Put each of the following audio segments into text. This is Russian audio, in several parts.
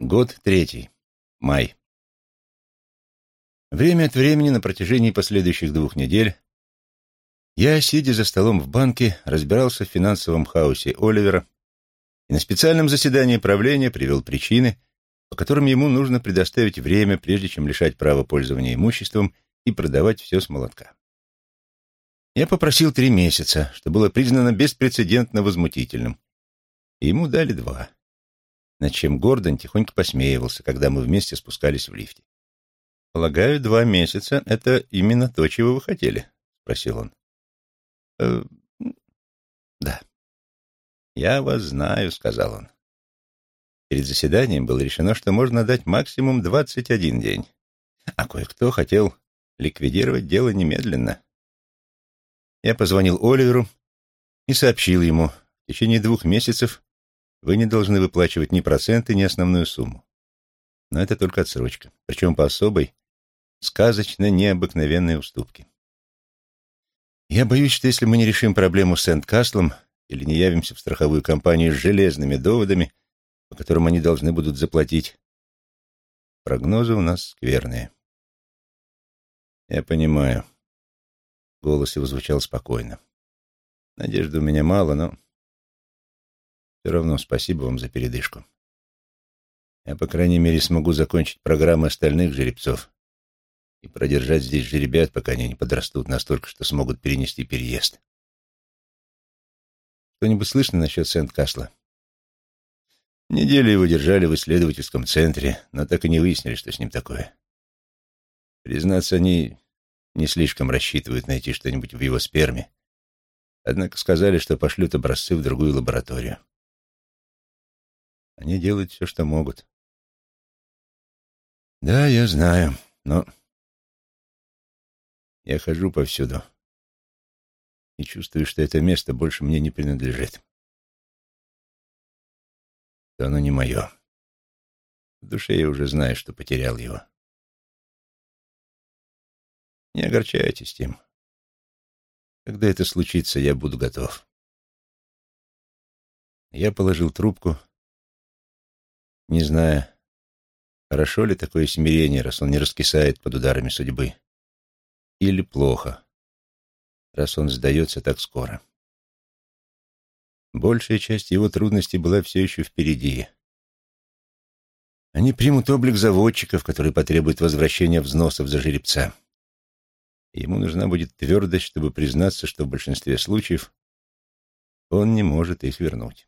Год третий. Май. Время от времени на протяжении последующих двух недель я, сидя за столом в банке, разбирался в финансовом хаосе Оливера и на специальном заседании правления привел причины, по которым ему нужно предоставить время, прежде чем лишать права пользования имуществом и продавать все с молотка. Я попросил три месяца, что было признано беспрецедентно возмутительным, и ему дали два над чем Гордон тихонько посмеивался, когда мы вместе спускались в лифте. «Полагаю, два месяца — это именно то, чего вы хотели?» — спросил он. «Э, «Да». «Я вас знаю», — сказал он. Перед заседанием было решено, что можно дать максимум 21 день, а кое-кто хотел ликвидировать дело немедленно. Я позвонил Оливеру и сообщил ему, в течение двух месяцев вы не должны выплачивать ни проценты, ни основную сумму. Но это только отсрочка, причем по особой, сказочно необыкновенной уступке. Я боюсь, что если мы не решим проблему с Сент-Каслом или не явимся в страховую компанию с железными доводами, по которым они должны будут заплатить, прогнозы у нас скверные. Я понимаю. Голос его звучал спокойно. Надежды у меня мало, но все равно спасибо вам за передышку. Я, по крайней мере, смогу закончить программы остальных жеребцов и продержать здесь жеребят, пока они не подрастут настолько, что смогут перенести переезд. Что-нибудь слышно насчет Сент-Касла? Неделю его держали в исследовательском центре, но так и не выяснили, что с ним такое. Признаться, они не слишком рассчитывают найти что-нибудь в его сперме, однако сказали, что пошлют образцы в другую лабораторию. Они делают все, что могут. Да, я знаю, но я хожу повсюду и чувствую, что это место больше мне не принадлежит. Что оно не мое. В душе я уже знаю, что потерял его. Не огорчайтесь тем. Когда это случится, я буду готов. Я положил трубку не зная, хорошо ли такое смирение, раз он не раскисает под ударами судьбы, или плохо, раз он сдается так скоро. Большая часть его трудностей была все еще впереди. Они примут облик заводчиков, который потребует возвращения взносов за жеребца. Ему нужна будет твердость, чтобы признаться, что в большинстве случаев он не может их вернуть.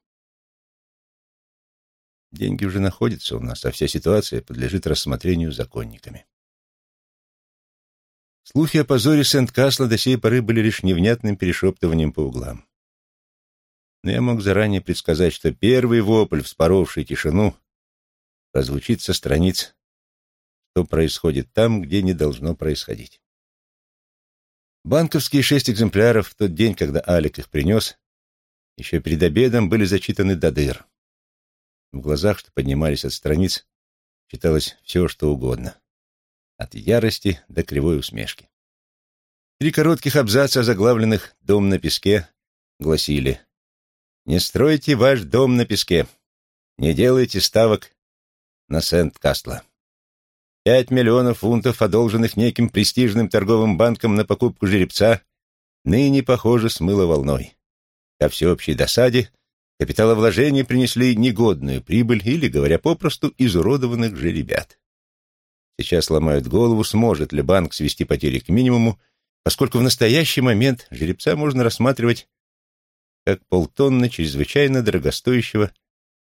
Деньги уже находятся у нас, а вся ситуация подлежит рассмотрению законниками. Слухи о позоре Сент-Касла до сей поры были лишь невнятным перешептыванием по углам. Но я мог заранее предсказать, что первый вопль, вспоровший тишину, прозвучит со страниц, что происходит там, где не должно происходить. Банковские шесть экземпляров в тот день, когда Алик их принес, еще перед обедом были зачитаны до дыр. В глазах, что поднимались от страниц, читалось все, что угодно. От ярости до кривой усмешки. Три коротких абзаца, заглавленных «Дом на песке», гласили «Не стройте ваш дом на песке, не делайте ставок на Сент-Кастла. Пять миллионов фунтов, одолженных неким престижным торговым банком на покупку жеребца, ныне, похоже, смыло волной. Ко всеобщей досаде Капиталовложения принесли негодную прибыль или, говоря попросту, изуродованных же ребят. Сейчас ломают голову, сможет ли банк свести потери к минимуму, поскольку в настоящий момент жеребца можно рассматривать как полтонны чрезвычайно дорогостоящего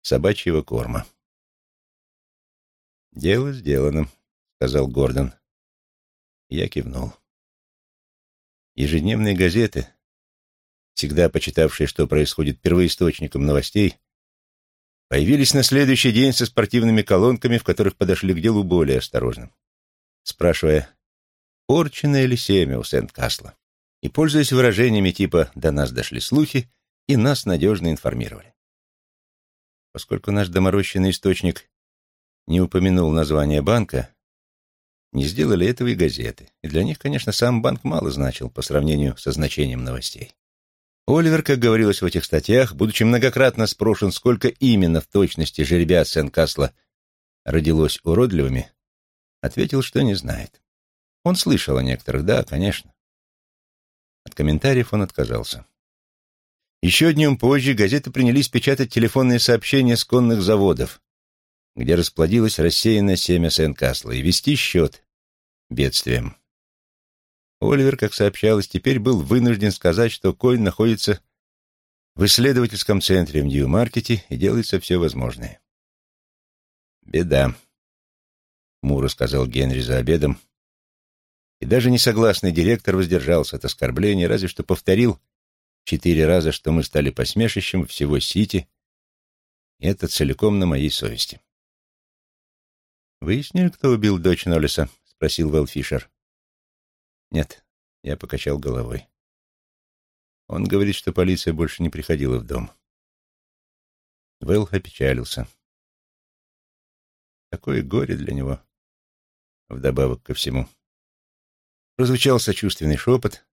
собачьего корма. «Дело сделано», — сказал Гордон. Я кивнул. Ежедневные газеты, всегда почитавшие, что происходит первоисточником новостей, появились на следующий день со спортивными колонками, в которых подошли к делу более осторожным, спрашивая, порченное ли семя у Сент-Касла, и пользуясь выражениями типа «до нас дошли слухи» и «нас надежно информировали». Поскольку наш доморощенный источник не упомянул название банка, не сделали этого и газеты, и для них, конечно, сам банк мало значил по сравнению со значением новостей. Оливер, как говорилось в этих статьях, будучи многократно спрошен, сколько именно в точности жеребят Сен-Касла родилось уродливыми, ответил, что не знает. Он слышал о некоторых, да, конечно. От комментариев он отказался. Еще днем позже газеты принялись печатать телефонные сообщения с конных заводов, где расплодилось рассеянное семя Сент-Касла, и вести счет бедствием. Оливер, как сообщалось, теперь был вынужден сказать, что Койн находится в исследовательском центре в Нью-Маркете и делается все возможное. «Беда», — Мура сказал Генри за обедом, и даже несогласный директор воздержался от оскорбления, разве что повторил четыре раза, что мы стали посмешищем всего Сити, и это целиком на моей совести. «Выяснили, кто убил дочь Ноллиса?» — спросил Вэл Фишер. «Нет», — я покачал головой. Он говорит, что полиция больше не приходила в дом. Вэл опечалился. Такое горе для него, вдобавок ко всему. Прозвучал сочувственный шепот,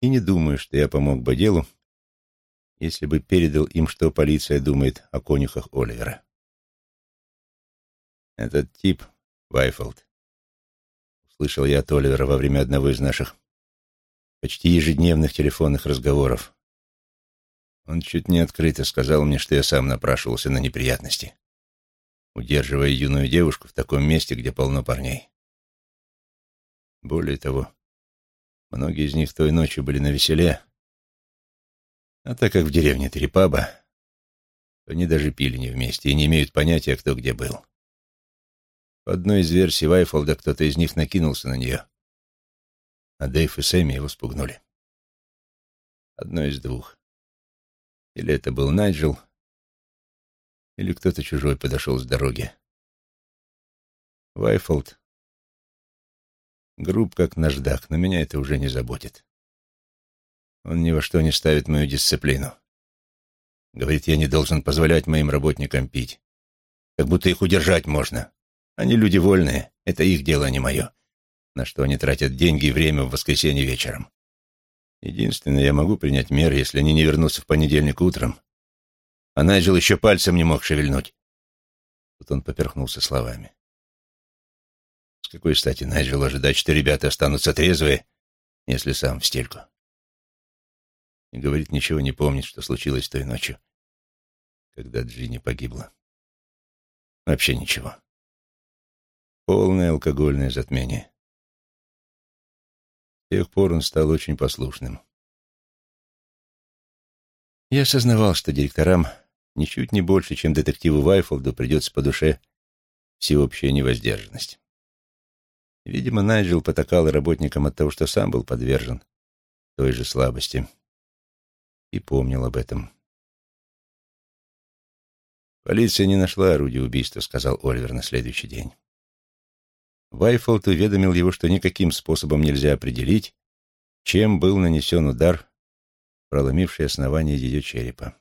и не думаю, что я помог бы делу, если бы передал им, что полиция думает о конюхах Оливера. Этот тип, Вайфолд, услышал я от Оливера во время одного из наших почти ежедневных телефонных разговоров. Он чуть не открыто сказал мне, что я сам напрашивался на неприятности, удерживая юную девушку в таком месте, где полно парней. Более того, многие из них той ночью были на веселе, а так как в деревне три паба, то они даже пили не вместе и не имеют понятия, кто где был. По одной из версий Вайфолда кто-то из них накинулся на нее, а Дэйв и Сэмми его спугнули. Одно из двух. Или это был Найджел, или кто-то чужой подошел с дороги. Вайфолд груб, как наждак, но меня это уже не заботит. Он ни во что не ставит мою дисциплину. Говорит, я не должен позволять моим работникам пить. Как будто их удержать можно. Они люди вольные, это их дело, а не мое на что они тратят деньги и время в воскресенье вечером. Единственное, я могу принять меры, если они не вернутся в понедельник утром. А Найджел еще пальцем не мог шевельнуть. Тут он поперхнулся словами. С какой стати Найджел ожидать, что ребята останутся трезвые, если сам в стельку? И говорит, ничего не помнит, что случилось той ночью, когда Джинни погибла. Вообще ничего. Полное алкогольное затмение тех пор он стал очень послушным. Я осознавал, что директорам ничуть не больше, чем детективу Вайфолду, придется по душе всеобщая невоздержанность. Видимо, Найджел потакал работникам от того, что сам был подвержен той же слабости, и помнил об этом. «Полиция не нашла орудия убийства», — сказал Оливер на следующий день. Вайфолд уведомил его, что никаким способом нельзя определить, чем был нанесен удар, проломивший основание ее черепа.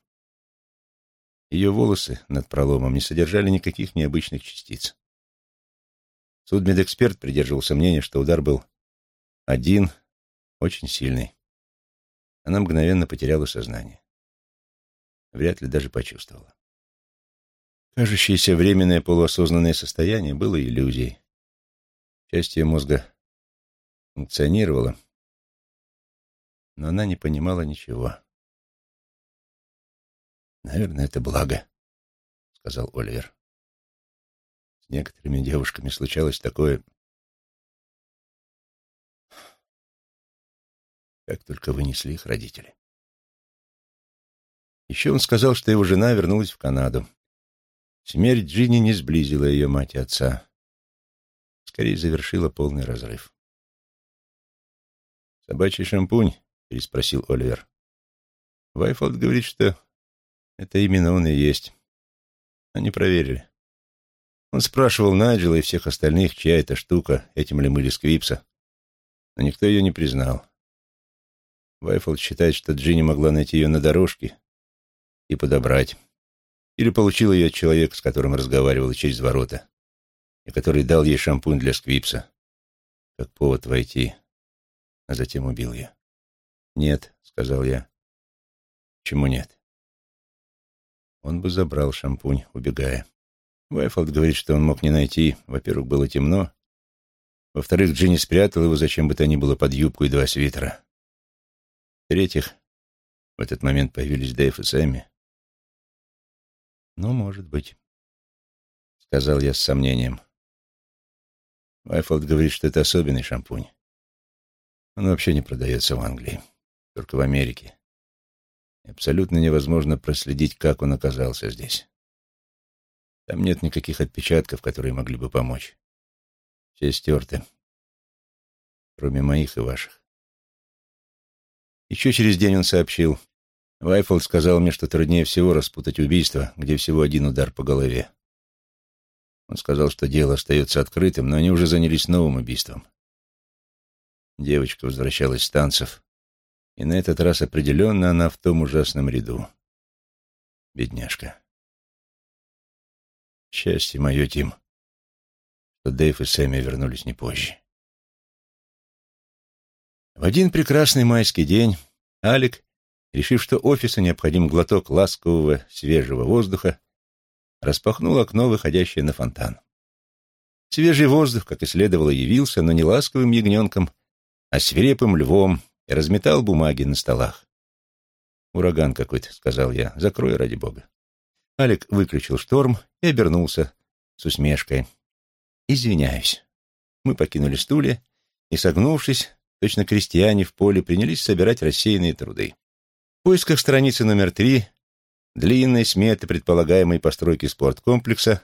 Ее волосы над проломом не содержали никаких необычных частиц. Судмедэксперт придерживался мнения, что удар был один, очень сильный. Она мгновенно потеряла сознание. Вряд ли даже почувствовала. Кажущееся временное полуосознанное состояние было иллюзией. Часть ее мозга функционировала, но она не понимала ничего. «Наверное, это благо», — сказал Оливер. «С некоторыми девушками случалось такое, как только вынесли их родители». Еще он сказал, что его жена вернулась в Канаду. Смерть Джинни не сблизила ее мать и отца скорее завершила полный разрыв. «Собачий шампунь?» — переспросил Оливер. Вайфолд говорит, что это именно он и есть. Они проверили. Он спрашивал Найджела и всех остальных, чья это штука, этим ли мыли Сквипса, но никто ее не признал. Вайфолд считает, что Джинни могла найти ее на дорожке и подобрать. Или получила ее от человека, с которым разговаривала через ворота и который дал ей шампунь для сквипса, как повод войти, а затем убил ее. «Нет», — сказал я. «Почему нет?» Он бы забрал шампунь, убегая. Вайфолд говорит, что он мог не найти. Во-первых, было темно. Во-вторых, Джинни спрятал его зачем бы то ни было под юбку и два свитера. В-третьих, в этот момент появились Дэйв и Сэмми. «Ну, может быть», — сказал я с сомнением. Вайфолд говорит, что это особенный шампунь. Он вообще не продается в Англии, только в Америке. И абсолютно невозможно проследить, как он оказался здесь. Там нет никаких отпечатков, которые могли бы помочь. Все стерты, кроме моих и ваших. Еще через день он сообщил. Вайфолд сказал мне, что труднее всего распутать убийство, где всего один удар по голове. Он сказал, что дело остается открытым, но они уже занялись новым убийством. Девочка возвращалась с танцев, и на этот раз определенно она в том ужасном ряду. Бедняжка. Счастье мое, Тим, что Дэйв и Сэмми вернулись не позже. В один прекрасный майский день Алик, решив, что офису необходим глоток ласкового свежего воздуха, распахнул окно, выходящее на фонтан. Свежий воздух, как и следовало, явился, но не ласковым ягненком, а свирепым львом и разметал бумаги на столах. «Ураган какой-то», — сказал я, — «закрой ради бога». Алик выключил шторм и обернулся с усмешкой. «Извиняюсь». Мы покинули стулья и, согнувшись, точно крестьяне в поле, принялись собирать рассеянные труды. В поисках страницы номер три, длинной сметы предполагаемой постройки спорткомплекса,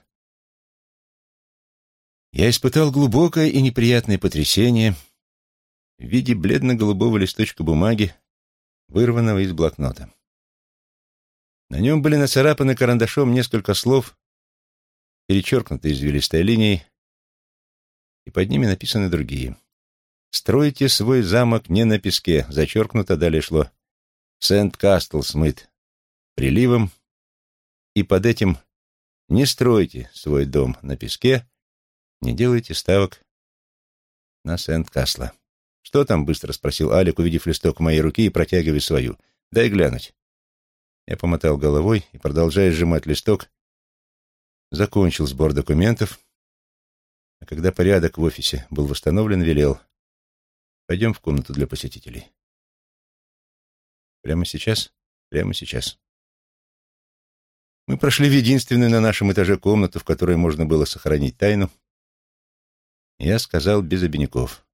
я испытал глубокое и неприятное потрясение в виде бледно-голубого листочка бумаги, вырванного из блокнота. На нем были нацарапаны карандашом несколько слов, перечеркнуты извилистой линией, и под ними написаны другие. «Стройте свой замок не на песке», зачеркнуто далее шло «Сент-Кастл смыт приливом», и под этим «Не стройте свой дом на песке, не делайте ставок на Сент-Касла». «Что там?» — быстро спросил Алик, увидев листок в моей руке и протягивая свою. «Дай глянуть». Я помотал головой и, продолжая сжимать листок, закончил сбор документов, а когда порядок в офисе был восстановлен, велел «Пойдем в комнату для посетителей». «Прямо сейчас?» «Прямо сейчас». Мы прошли в единственную на нашем этаже комнату, в которой можно было сохранить тайну. Я сказал без обиняков.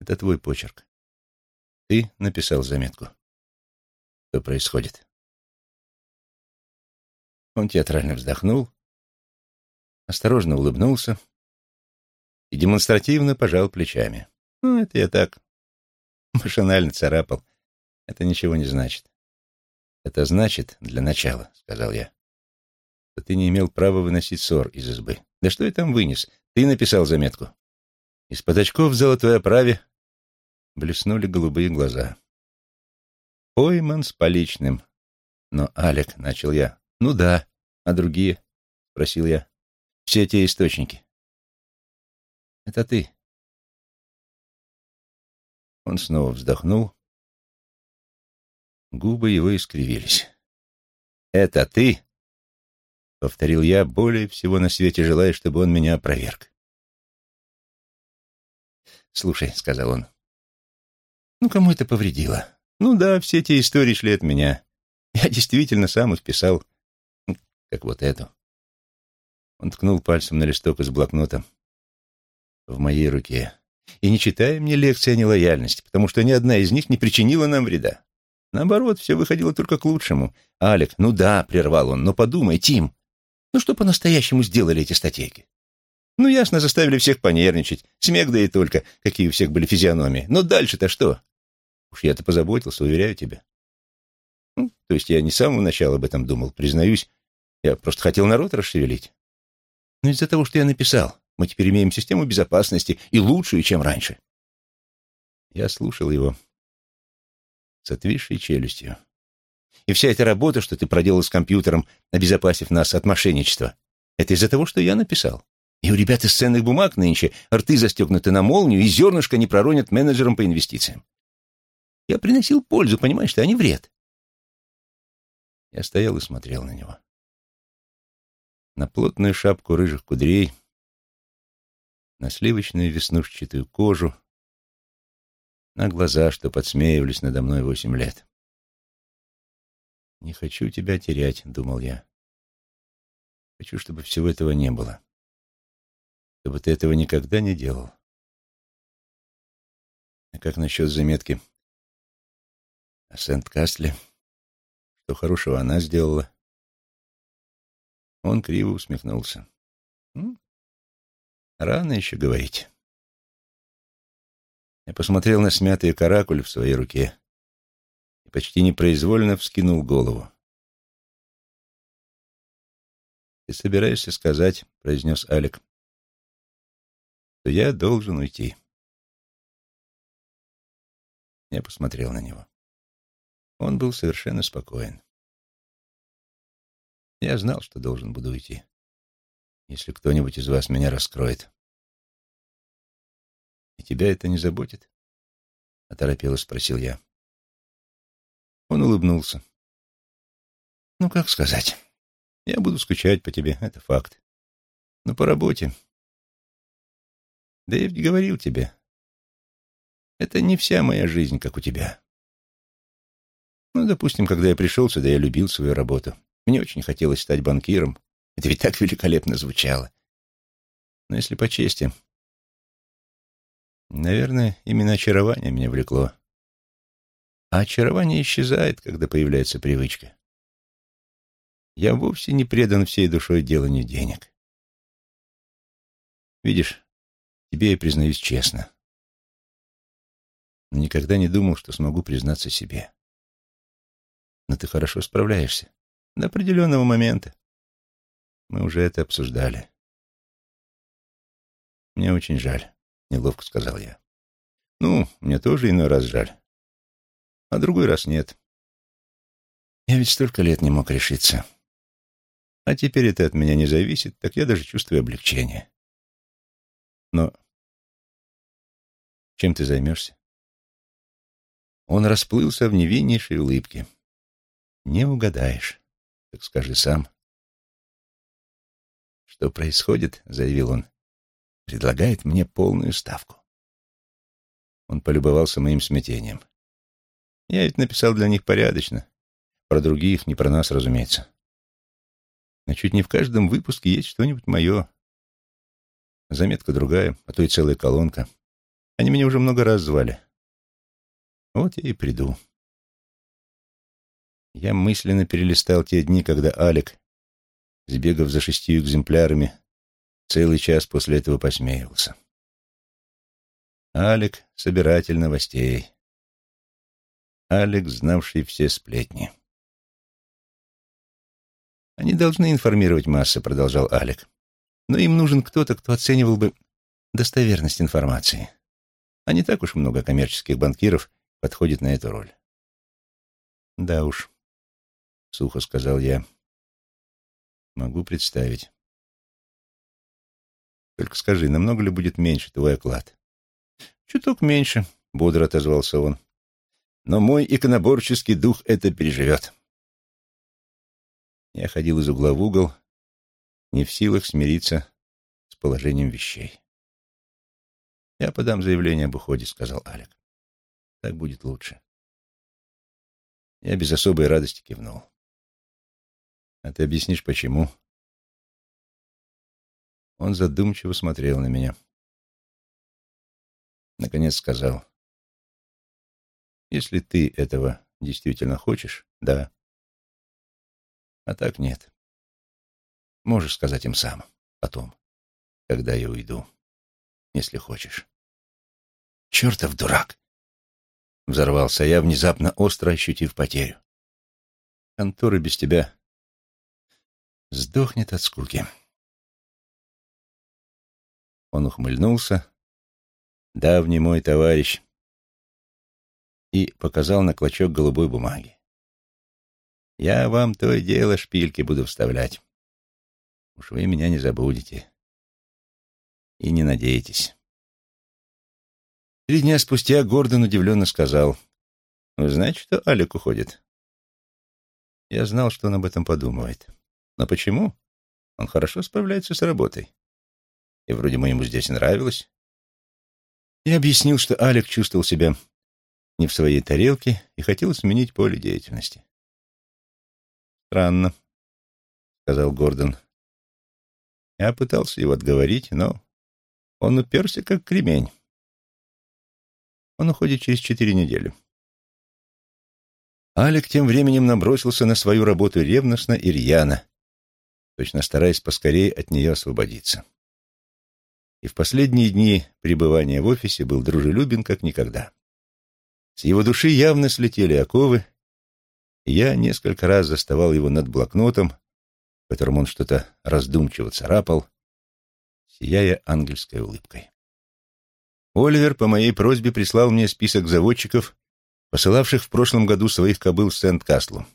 «Это твой почерк. Ты написал заметку. Что происходит?» Он театрально вздохнул, осторожно улыбнулся и демонстративно пожал плечами. «Ну, это я так машинально царапал. Это ничего не значит». «Это значит, для начала», — сказал я, — «что ты не имел права выносить ссор из избы. Да что я там вынес? Ты написал заметку». Из-под очков в золотой оправе блеснули голубые глаза. «Пойман с поличным». «Но, Алек», — начал я, «Ну да. А другие?» — спросил я. «Все те источники». «Это ты». Он снова вздохнул. Губы его искривились. «Это ты?» — повторил я, более всего на свете желая, чтобы он меня опроверг. «Слушай», — сказал он, — «ну кому это повредило? Ну да, все эти истории шли от меня. Я действительно сам их писал как вот эту. Он ткнул пальцем на листок из блокнота в моей руке. И не читая мне лекции о нелояльности, потому что ни одна из них не причинила нам вреда. Наоборот, все выходило только к лучшему. Алек, ну да, прервал он, но подумай, Тим, ну что по-настоящему сделали эти статейки? Ну, ясно, заставили всех понервничать. Смех да и только, какие у всех были физиономии. Но дальше-то что? Уж я-то позаботился, уверяю тебя. Ну, то есть я не с самого начала об этом думал, признаюсь, я просто хотел народ расшевелить. Но из-за того, что я написал, мы теперь имеем систему безопасности и лучшую, чем раньше. Я слушал его с отвисшей челюстью. И вся эта работа, что ты проделал с компьютером, обезопасив нас от мошенничества, это из-за того, что я написал. И у ребят из ценных бумаг нынче рты застегнуты на молнию, и зернышко не проронят менеджерам по инвестициям. Я приносил пользу, понимаешь ты, а не вред. Я стоял и смотрел на него. на плотную шапку рыжих кудрей, на сливочную веснушчатую кожу, на глаза, что подсмеивались надо мной восемь лет. «Не хочу тебя терять», — думал я. «Хочу, чтобы всего этого не было. Чтобы ты этого никогда не делал». А как насчет заметки о Сент-Кастле? Что хорошего она сделала? Он криво усмехнулся. «Ну, рано еще говорить. Я посмотрел на смятые каракули в своей руке и почти непроизвольно вскинул голову. «Ты собираешься сказать, — произнес Алик, — что я должен уйти». Я посмотрел на него. Он был совершенно спокоен. Я знал, что должен буду уйти, если кто-нибудь из вас меня раскроет. «И тебя это не заботит?» — оторопело спросил я. Он улыбнулся. «Ну, как сказать? Я буду скучать по тебе, это факт. Но по работе. Да я ведь говорил тебе, это не вся моя жизнь, как у тебя. Ну, допустим, когда я пришел сюда, я любил свою работу. Мне очень хотелось стать банкиром. Это ведь так великолепно звучало. Но если по чести, наверное, именно очарование меня влекло. А очарование исчезает, когда появляется привычка. Я вовсе не предан всей душой деланию денег. Видишь, тебе я признаюсь честно но никогда не думал, что смогу признаться себе. Но ты хорошо справляешься. До определенного момента. Мы уже это обсуждали. Мне очень жаль, — неловко сказал я. Ну, мне тоже иной раз жаль. А другой раз нет. Я ведь столько лет не мог решиться. А теперь это от меня не зависит, так я даже чувствую облегчение. Но чем ты займешься? Он расплылся в невиннейшей улыбке. «Не угадаешь, так скажи сам». «Что происходит?» — заявил он. «Предлагает мне полную ставку». Он полюбовался моим смятением. «Я ведь написал для них порядочно. Про других, не про нас, разумеется. Но чуть не в каждом выпуске есть что-нибудь мое. Заметка другая, а то и целая колонка. Они меня уже много раз звали. Вот я и приду. Я мысленно перелистал те дни, когда Алик, сбегав за шестью экземплярами, целый час после этого посмеивался. Алик — собиратель новостей. Алик, знавший все сплетни. «Они должны информировать массы», — продолжал Алик. «Но им нужен кто-то, кто оценивал бы достоверность информации. А не так уж много коммерческих банкиров, подходит на эту роль. Да уж, сухо сказал я. Могу представить. Только скажи, намного ли будет меньше твой оклад? Чуток меньше, бодро отозвался он. Но мой иконоборческий дух это переживет. Я ходил из угла в угол, не в силах смириться с положением вещей. «Я подам заявление об уходе», — сказал Алек. Так будет лучше. Я без особой радости кивнул. А ты объяснишь, почему? Он задумчиво смотрел на меня. Наконец сказал. Если ты этого действительно хочешь, да. А так нет. Можешь сказать им сам, потом, когда я уйду, если хочешь. Чертов дурак! Взорвался я, внезапно остро ощутив потерю. Контора без тебя сдохнет от скуки. Он ухмыльнулся, давний мой товарищ, и показал на клочок голубой бумаги. Я вам то и дело шпильки буду вставлять. Уж вы меня не забудете. И не надейтесь. Три дня спустя Гордон удивленно сказал, «Вы знаете, что Алик уходит?» Я знал, что он об этом подумывает. Но почему? Он хорошо справляется с работой. И вроде бы ему здесь нравилось. Я объяснил, что Алек чувствовал себя не в своей тарелке и хотел сменить поле деятельности. «Странно», — сказал Гордон. Я пытался его отговорить, но он уперся, как кремень. Он уходит через четыре недели. Алик тем временем набросился на свою работу ревностно и рьяно, точно стараясь поскорее от нее освободиться. И в последние дни пребывания в офисе был дружелюбен, как никогда. С его души явно слетели оковы, и я несколько раз заставал его над блокнотом, в котором он что-то раздумчиво царапал, сияя ангельской улыбкой. Оливер по моей просьбе прислал мне список заводчиков, посылавших в прошлом году своих кобыл в Сент-Каслу.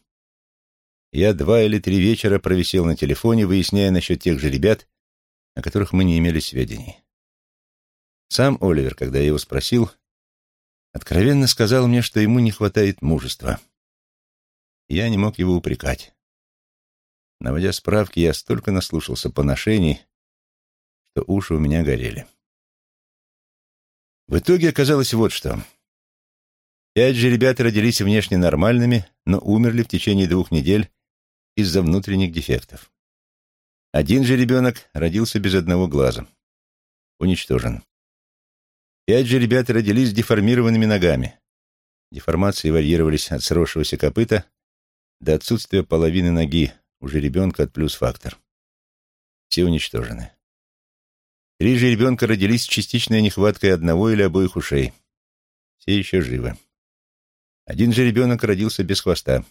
Я два или три вечера провисел на телефоне, выясняя насчет тех же ребят, о которых мы не имели сведений. Сам Оливер, когда я его спросил, откровенно сказал мне, что ему не хватает мужества. Я не мог его упрекать. Наводя справки, я столько наслушался поношений, что уши у меня горели. В итоге оказалось вот что. Пять же ребят родились внешне нормальными, но умерли в течение двух недель из-за внутренних дефектов. Один же ребенок родился без одного глаза. Уничтожен. Пять же ребят родились с деформированными ногами. Деформации варьировались от сросшегося копыта до отсутствия половины ноги у ребенка от плюс-фактор. Все уничтожены. Три же ребенка родились с частичной нехваткой одного или обоих ушей. Все еще живы. Один же ребенок родился без хвоста.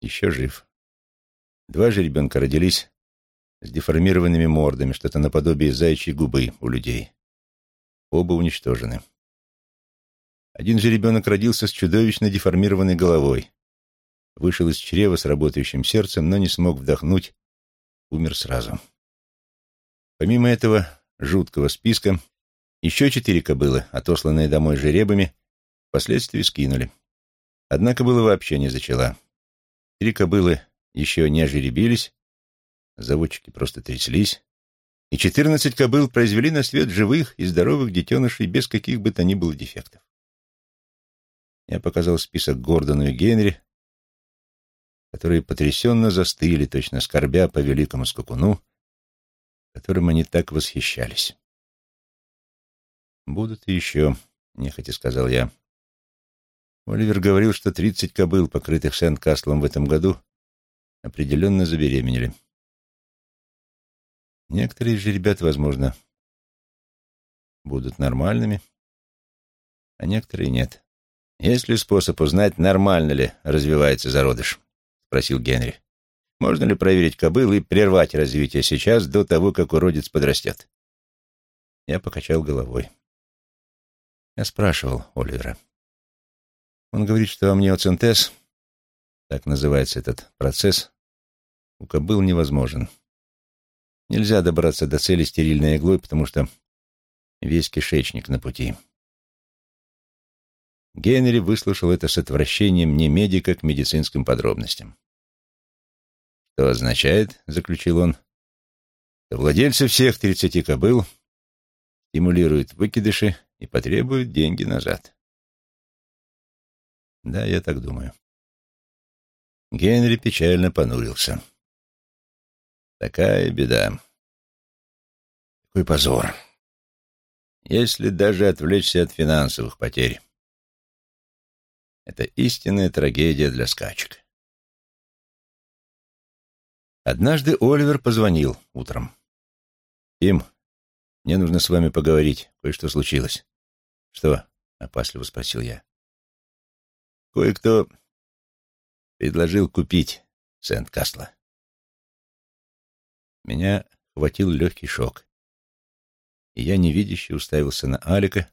Еще жив. Два же ребенка родились с деформированными мордами, что-то наподобие заячьей губы у людей. Оба уничтожены. Один же ребенок родился с чудовищно деформированной головой. Вышел из чрева с работающим сердцем, но не смог вдохнуть, умер сразу. Помимо этого жуткого списка, еще четыре кобылы, отосланные домой жеребами, впоследствии скинули. Одна кобыла вообще не зачала. Три кобылы еще не ожеребились, заводчики просто тряслись, и четырнадцать кобыл произвели на свет живых и здоровых детенышей без каких бы то ни было дефектов. Я показал список Гордону и Генри, которые потрясенно застыли, точно скорбя по великому скакуну, которым они так восхищались. «Будут и еще», — нехотя сказал я. Оливер говорил, что тридцать кобыл, покрытых Сент-Каслом в этом году, определенно забеременели. Некоторые же ребят, возможно, будут нормальными, а некоторые нет. Есть ли способ узнать, нормально ли развивается зародыш? — спросил Генри. «Можно ли проверить кобыл и прервать развитие сейчас, до того, как уродец подрастет?» Я покачал головой. Я спрашивал Оливера. Он говорит, что амниоцентез, так называется этот процесс, у кобыл невозможен. Нельзя добраться до цели стерильной иглой, потому что весь кишечник на пути. Генри выслушал это с отвращением не медика к медицинским подробностям. «Что означает, — заключил он, — что владельцы всех тридцати кобыл стимулируют выкидыши и потребуют деньги назад. Да, я так думаю. Генри печально понурился. Такая беда. Какой позор. Если даже отвлечься от финансовых потерь. Это истинная трагедия для скачек. Однажды Оливер позвонил утром. «Тим, мне нужно с вами поговорить. Кое-что случилось». «Что?» — опасливо спросил я. Кое-кто предложил купить Сент-Касла. Меня хватил легкий шок, и я невидяще уставился на Алика,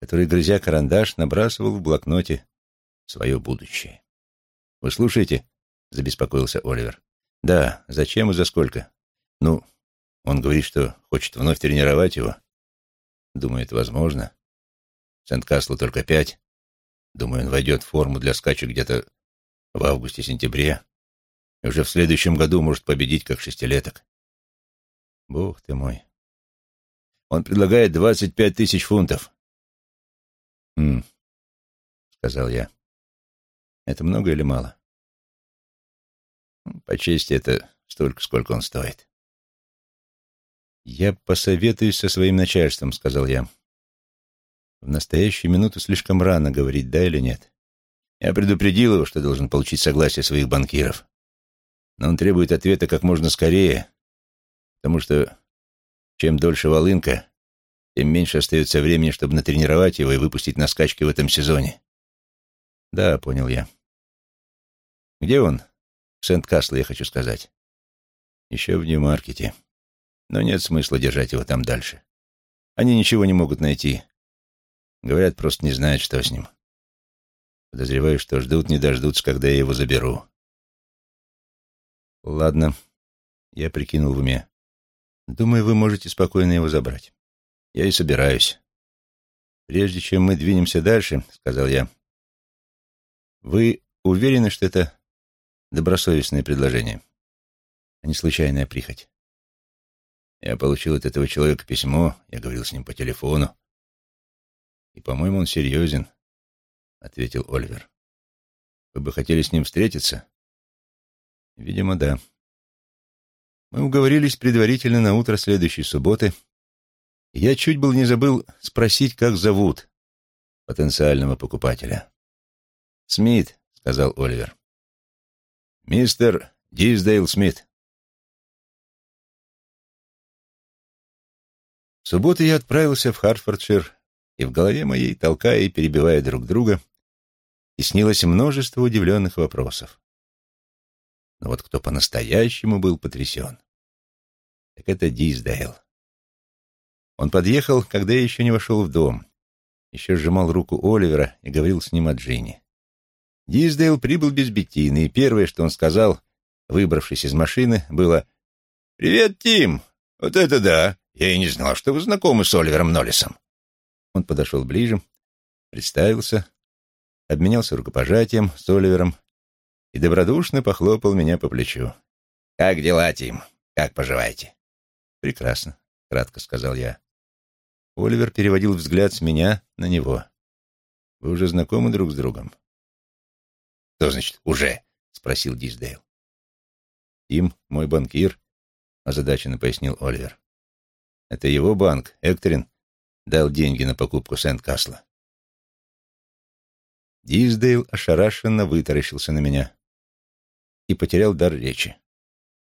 который, грызя карандаш, набрасывал в блокноте свое будущее. «Вы слушаете?» — забеспокоился Оливер. «Да. Зачем и за сколько?» «Ну, он говорит, что хочет вновь тренировать его. Думаю, это возможно. Сент-Каслу только пять. Думаю, он войдет в форму для скачек где-то в августе-сентябре. И уже в следующем году может победить как шестилеток. Бог ты мой. Он предлагает двадцать пять тысяч фунтов. «Хм», — сказал я. «Это много или мало?» «По чести, это столько, сколько он стоит». «Я посоветуюсь со своим начальством», — сказал я. «В настоящую минуту слишком рано говорить, да или нет. Я предупредил его, что должен получить согласие своих банкиров. Но он требует ответа как можно скорее, потому что чем дольше волынка, тем меньше остается времени, чтобы натренировать его и выпустить на скачки в этом сезоне. Да, понял я. Где он? В Сент-Касле, я хочу сказать. Еще в Нью-Маркете. Но нет смысла держать его там дальше. Они ничего не могут найти. Говорят, просто не знают, что с ним. Подозреваю, что ждут, не дождутся, когда я его заберу. Ладно, я прикинул в уме. Думаю, вы можете спокойно его забрать. Я и собираюсь. Прежде чем мы двинемся дальше, сказал я, вы уверены, что это добросовестное предложение, а не случайная прихоть? Я получил от этого человека письмо, я говорил с ним по телефону. И, по-моему, он серьезен, — ответил Ольвер. Вы бы хотели с ним встретиться? Видимо, да. Мы уговорились предварительно на утро следующей субботы — я чуть был не забыл спросить, как зовут потенциального покупателя. «Смит», — сказал Оливер. «Мистер Диздейл Смит». В субботу я отправился в Хартфордшир, и в голове моей, толкая и перебивая друг друга, и снилось множество удивленных вопросов. Но вот кто по-настоящему был потрясен, так это Диздейл. Он подъехал, когда я еще не вошел в дом. Еще сжимал руку Оливера и говорил с ним о Джинни. Диздейл прибыл без Беттины, и первое, что он сказал, выбравшись из машины, было «Привет, Тим! Вот это да! Я и не знал, что вы знакомы с Оливером Ноллисом». Он подошел ближе, представился, обменялся рукопожатием с Оливером и добродушно похлопал меня по плечу. «Как дела, Тим? Как поживаете?» «Прекрасно», — кратко сказал я. Оливер переводил взгляд с меня на него. «Вы уже знакомы друг с другом?» «Что значит «уже»?» — спросил Диздейл. «Им, мой банкир», — озадаченно пояснил Оливер. «Это его банк, Экторин, дал деньги на покупку Сент-Касла». Диздейл ошарашенно вытаращился на меня и потерял дар речи.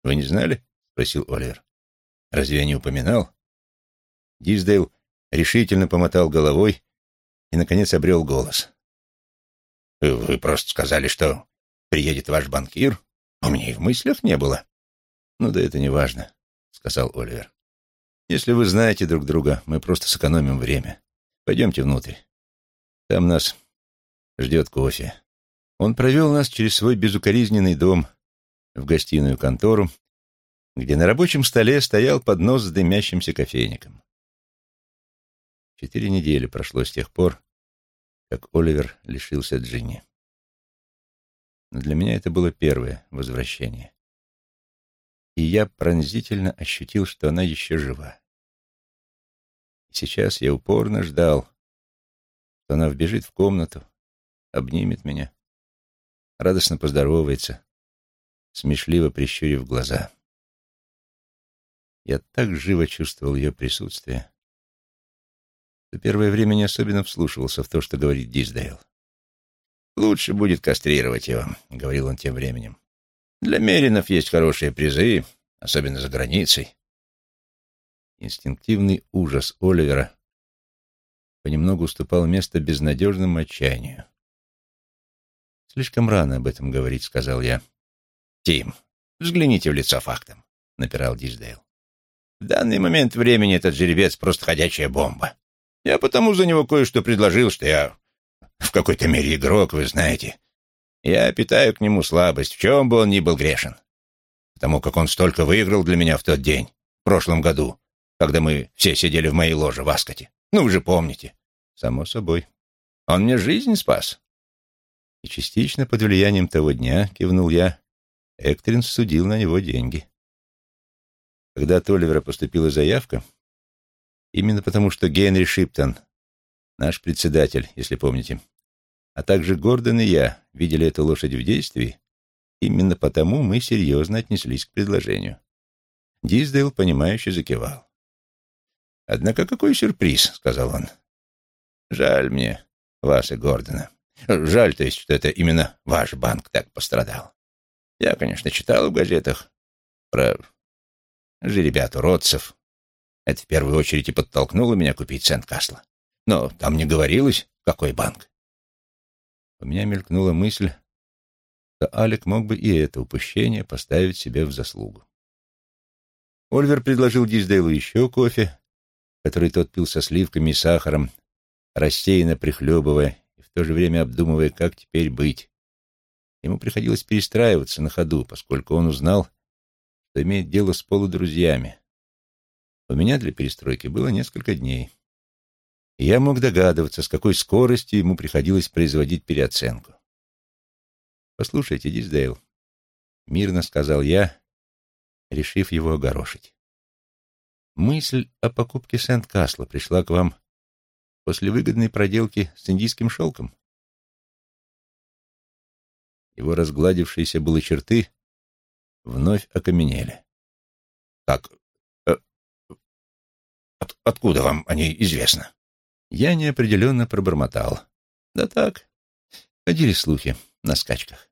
«Вы не знали?» — спросил Оливер. «Разве я не упоминал?» Диздейл решительно помотал головой и, наконец, обрел голос. «Вы просто сказали, что приедет ваш банкир? У меня и в мыслях не было». «Ну да это не важно», — сказал Оливер. «Если вы знаете друг друга, мы просто сэкономим время. Пойдемте внутрь. Там нас ждет кофе». Он провел нас через свой безукоризненный дом в гостиную контору, где на рабочем столе стоял поднос с дымящимся кофейником. Четыре недели прошло с тех пор, как Оливер лишился Джинни. Но для меня это было первое возвращение. И я пронзительно ощутил, что она еще жива. И сейчас я упорно ждал, что она вбежит в комнату, обнимет меня, радостно поздоровается, смешливо прищурив глаза. Я так живо чувствовал ее присутствие, за первое время не особенно вслушивался в то, что говорит Диздейл. «Лучше будет кастрировать его», — говорил он тем временем. «Для Меринов есть хорошие призы, особенно за границей». Инстинктивный ужас Оливера понемногу уступал место безнадежному отчаянию. «Слишком рано об этом говорить», — сказал я. «Тим, взгляните в лицо фактам», — напирал Диздейл. «В данный момент времени этот жеребец просто ходячая бомба. Я потому за него кое-что предложил, что я в какой-то мере игрок, вы знаете. Я питаю к нему слабость, в чем бы он ни был грешен. Потому как он столько выиграл для меня в тот день, в прошлом году, когда мы все сидели в моей ложе в Аскоте. Ну, вы же помните. Само собой. Он мне жизнь спас. И частично под влиянием того дня, кивнул я, Эктрин судил на него деньги. Когда от Оливера поступила заявка, именно потому что Генри Шиптон, наш председатель, если помните, а также Гордон и я видели эту лошадь в действии, именно потому мы серьезно отнеслись к предложению. Диздейл, понимающе закивал. «Однако какой сюрприз», — сказал он. «Жаль мне вас и Гордона. Жаль, то есть, что это именно ваш банк так пострадал. Я, конечно, читал в газетах про жеребят уродцев. Это в первую очередь и подтолкнуло меня купить Сент-Касла. Но там не говорилось, какой банк. У меня мелькнула мысль, что Алек мог бы и это упущение поставить себе в заслугу. Ольвер предложил Диздейлу еще кофе, который тот пил со сливками и сахаром, рассеянно прихлебывая в то же время обдумывая, как теперь быть. Ему приходилось перестраиваться на ходу, поскольку он узнал, что имеет дело с полудрузьями. У меня для перестройки было несколько дней. И я мог догадываться, с какой скоростью ему приходилось производить переоценку. «Послушайте, Диздейл», — мирно сказал я, решив его огорошить. «Мысль о покупке Сент-Касла пришла к вам после выгодной проделки с индийским шелком?» Его разгладившиеся было черты вновь окаменели. «Как? Э, от, откуда вам о ней известно?» Я неопределенно пробормотал. «Да так, ходили слухи на скачках.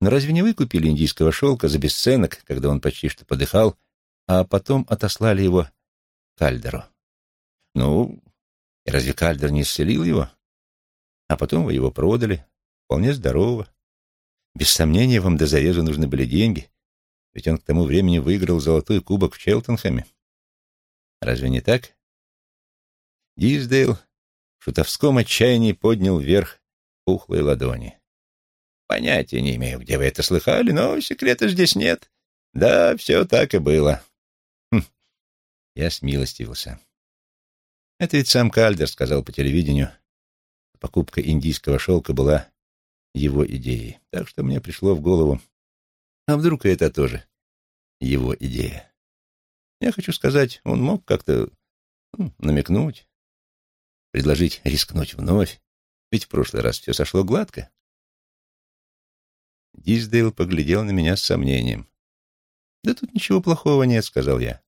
Но разве не вы купили индийского шелка за бесценок, когда он почти что подыхал, а потом отослали его Кальдеру? Ну, и разве Кальдер не исцелил его? А потом вы его продали, вполне здорово. Без сомнения, вам до зареза нужны были деньги, ведь он к тому времени выиграл золотой кубок в Челтенхэме. Разве не так? Диздейл в шутовском отчаянии поднял вверх пухлые ладони. Понятия не имею, где вы это слыхали, но секрета здесь нет. Да, все так и было. Хм. Я смилостивился. Это ведь сам Кальдер сказал по телевидению. Покупка индийского шелка была его идеей. Так что мне пришло в голову, а вдруг и это тоже его идея. Я хочу сказать, он мог как-то ну, намекнуть, предложить рискнуть вновь, ведь в прошлый раз все сошло гладко. Диздейл поглядел на меня с сомнением. «Да тут ничего плохого нет», — сказал я.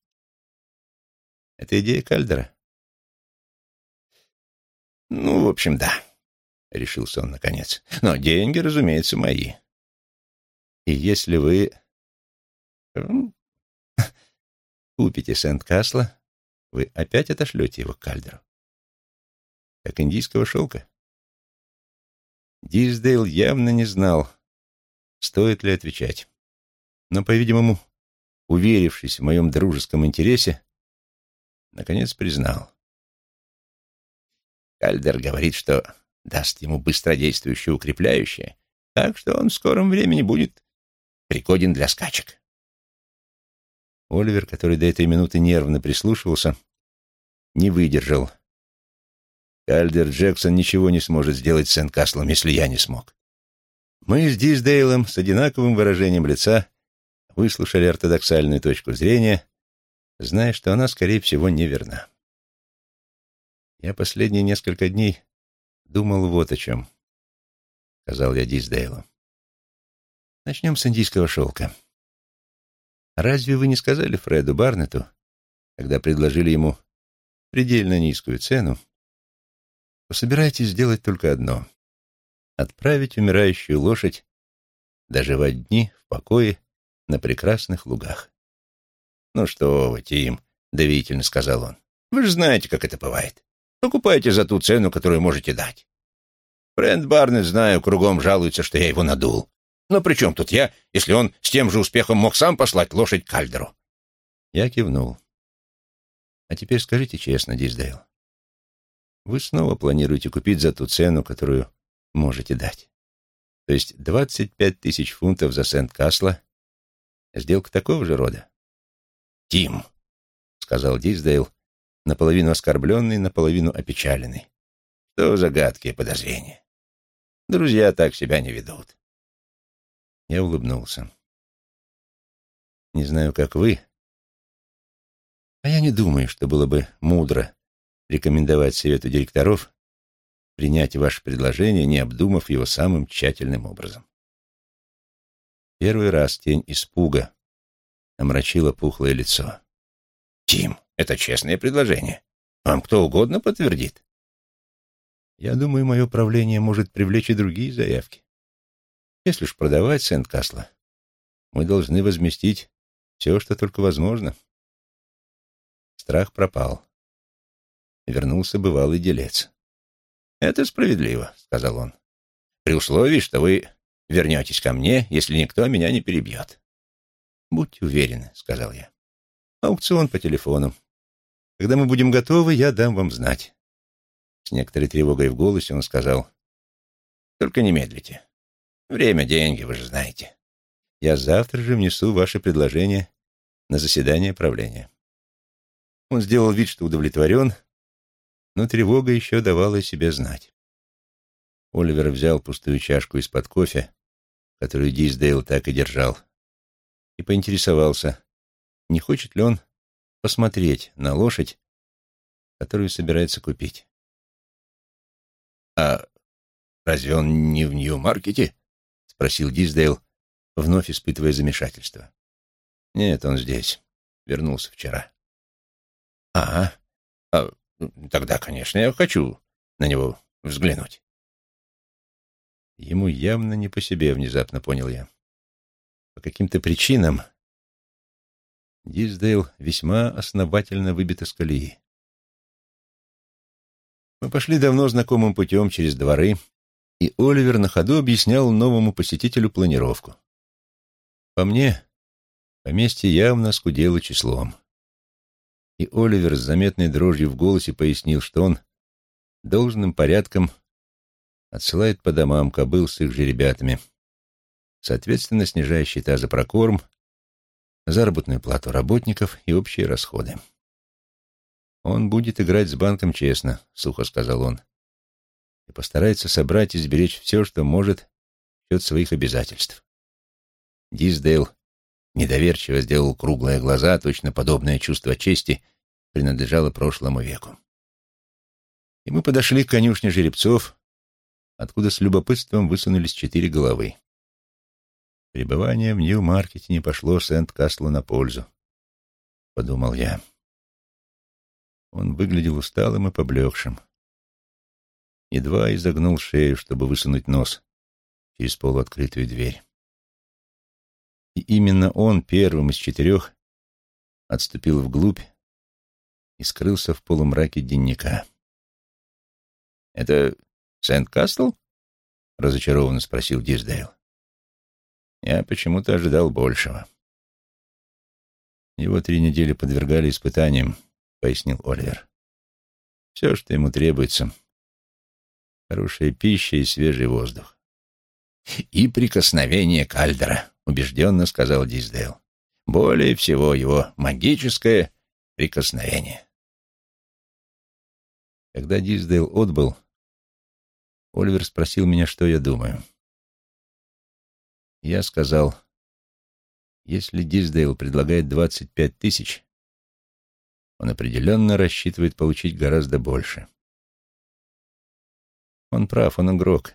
«Это идея Кальдера?» «Ну, в общем, да», — решился он наконец. «Но деньги, разумеется, мои. И если вы купите Сент-Касла, вы опять отошлете его к Кальдеру. Как индийского шелка?» Диздейл явно не знал, стоит ли отвечать. Но, по-видимому, уверившись в моем дружеском интересе, наконец признал. Кальдер говорит, что даст ему быстродействующее укрепляющее, так что он в скором времени будет пригоден для скачек. Оливер, который до этой минуты нервно прислушивался, не выдержал. Кальдер Джексон ничего не сможет сделать с Сент-Каслом, если я не смог. Мы с Диздейлом с одинаковым выражением лица выслушали ортодоксальную точку зрения, зная, что она, скорее всего, неверна. Я последние несколько дней думал вот о чем, — сказал я Диздейлу. Начнем с индийского шелка. Разве вы не сказали Фреду Барнету, когда предложили ему предельно низкую цену, что собираетесь сделать только одно отправить умирающую лошадь доживать дни в покое на прекрасных лугах. «Ну что вы, Тим», — доверительно сказал он, — «вы же знаете, как это бывает. Покупайте за ту цену, которую можете дать. Фрэнд Барнет, знаю, кругом жалуется, что я его надул. Но при чем тут я, если он с тем же успехом мог сам послать лошадь Кальдеру?» Я кивнул. «А теперь скажите честно, Диздейл, вы снова планируете купить за ту цену, которую можете дать. То есть 25 тысяч фунтов за Сент-Касла. Сделка такого же рода. «Тим», — сказал Диздейл, наполовину оскорбленный, наполовину опечаленный. «Что за гадкие подозрения? Друзья так себя не ведут». Я улыбнулся. Не знаю, как вы, а я не думаю, что было бы мудро рекомендовать совету директоров принять ваше предложение, не обдумав его самым тщательным образом. Первый раз тень испуга омрачила пухлое лицо. «Тим, это честное предложение. Вам кто угодно подтвердит». «Я думаю, мое правление может привлечь и другие заявки. Если уж продавать Сент-Касла, мы должны возместить все, что только возможно». Страх пропал. Вернулся бывалый делец. «Это справедливо», — сказал он. «При условии, что вы вернетесь ко мне, если никто меня не перебьет». «Будьте уверены», — сказал я. «Аукцион по телефону. Когда мы будем готовы, я дам вам знать». С некоторой тревогой в голосе он сказал. «Только не медлите. Время — деньги, вы же знаете. Я завтра же внесу ваше предложение на заседание правления». Он сделал вид, что удовлетворен, но тревога еще давала о себе знать. Оливер взял пустую чашку из-под кофе, которую Диздейл так и держал, и поинтересовался, не хочет ли он посмотреть на лошадь, которую собирается купить. «А разве он не в Нью-Маркете?» — спросил Диздейл, вновь испытывая замешательство. «Нет, он здесь. Вернулся вчера». «А, а тогда, конечно, я хочу на него взглянуть». Ему явно не по себе, внезапно понял я. По каким-то причинам Диздейл весьма основательно выбит из колеи. Мы пошли давно знакомым путем через дворы, и Оливер на ходу объяснял новому посетителю планировку. По мне, поместье явно скудело числом и Оливер с заметной дрожью в голосе пояснил, что он должным порядком отсылает по домам кобыл с их же ребятами, соответственно, снижая счета за прокорм, заработную плату работников и общие расходы. «Он будет играть с банком честно», — сухо сказал он, «и постарается собрать и сберечь все, что может в счет своих обязательств». Диздейл недоверчиво сделал круглые глаза, точно подобное чувство чести принадлежало прошлому веку. И мы подошли к конюшне жеребцов, откуда с любопытством высунулись четыре головы. Пребывание в Нью-Маркете не пошло Сент-Каслу на пользу, — подумал я. Он выглядел усталым и поблекшим. Едва изогнул шею, чтобы высунуть нос через полуоткрытую дверь. И именно он первым из четырех отступил вглубь и скрылся в полумраке денника. «Это Сент-Кастл?» — разочарованно спросил Диздейл. «Я почему-то ожидал большего». «Его три недели подвергали испытаниям», — пояснил Оливер. «Все, что ему требуется — хорошая пища и свежий воздух». «И прикосновение Кальдера», — убежденно сказал Диздейл. «Более всего его магическое прикосновение». Когда Диздейл отбыл, Оливер спросил меня, что я думаю. Я сказал, если Диздейл предлагает двадцать пять тысяч, он определенно рассчитывает получить гораздо больше. Он прав, он игрок.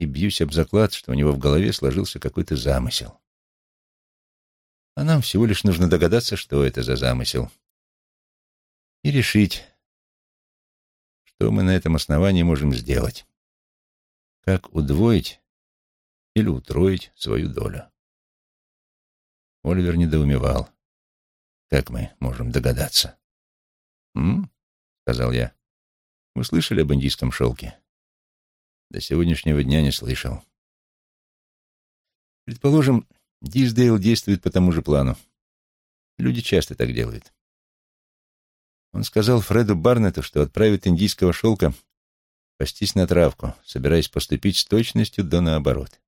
И бьюсь об заклад, что у него в голове сложился какой-то замысел. А нам всего лишь нужно догадаться, что это за замысел. И решить, что мы на этом основании можем сделать? Как удвоить или утроить свою долю? Оливер недоумевал. Как мы можем догадаться? «М?» — сказал я. «Вы слышали об индийском шелке?» До сегодняшнего дня не слышал. Предположим, Диздейл действует по тому же плану. Люди часто так делают. Он сказал Фреду Барнетту, что отправит индийского шелка пастись на травку, собираясь поступить с точностью до наоборот.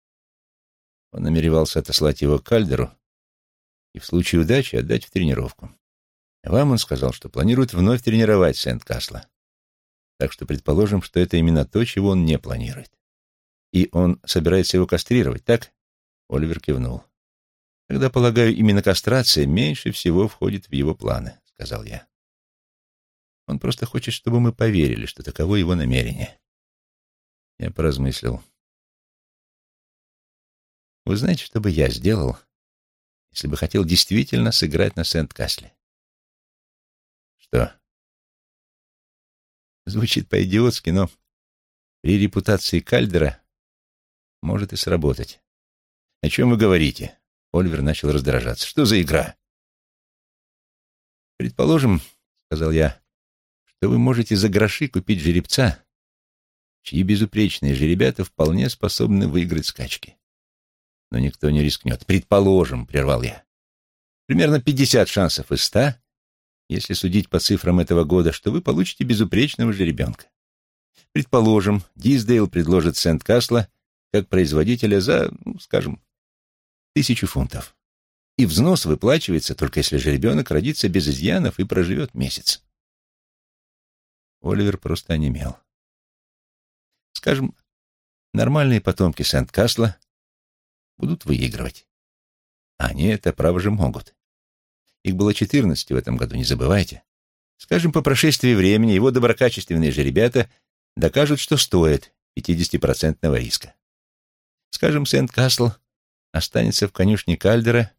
Он намеревался отослать его к Кальдеру и в случае удачи отдать в тренировку. Вам он сказал, что планирует вновь тренировать Сент-Касла. Так что предположим, что это именно то, чего он не планирует. И он собирается его кастрировать, так? Оливер кивнул. Тогда, полагаю, именно кастрация меньше всего входит в его планы, сказал я. Он просто хочет, чтобы мы поверили, что таково его намерение. Я поразмыслил. Вы знаете, что бы я сделал, если бы хотел действительно сыграть на Сент-Касле? Что? Звучит по-идиотски, но при репутации Кальдера может и сработать. О чем вы говорите? Оливер начал раздражаться. «Что за игра?» «Предположим, — сказал я, — что вы можете за гроши купить жеребца, чьи безупречные жеребята вполне способны выиграть скачки. Но никто не рискнет. Предположим, — прервал я, — примерно пятьдесят шансов из ста, если судить по цифрам этого года, что вы получите безупречного жеребенка. Предположим, Диздейл предложит Сент-Касла как производителя за, ну, скажем, тысячу фунтов. И взнос выплачивается только если же ребенок родится без изъянов и проживет месяц. Оливер просто онемел. Скажем, нормальные потомки Сент-Касла будут выигрывать. А они это право же могут. Их было четырнадцать в этом году, не забывайте. Скажем, по прошествии времени его доброкачественные же ребята докажут, что стоит 50% риска. Скажем, Сент-Касл останется в конюшне Кальдера,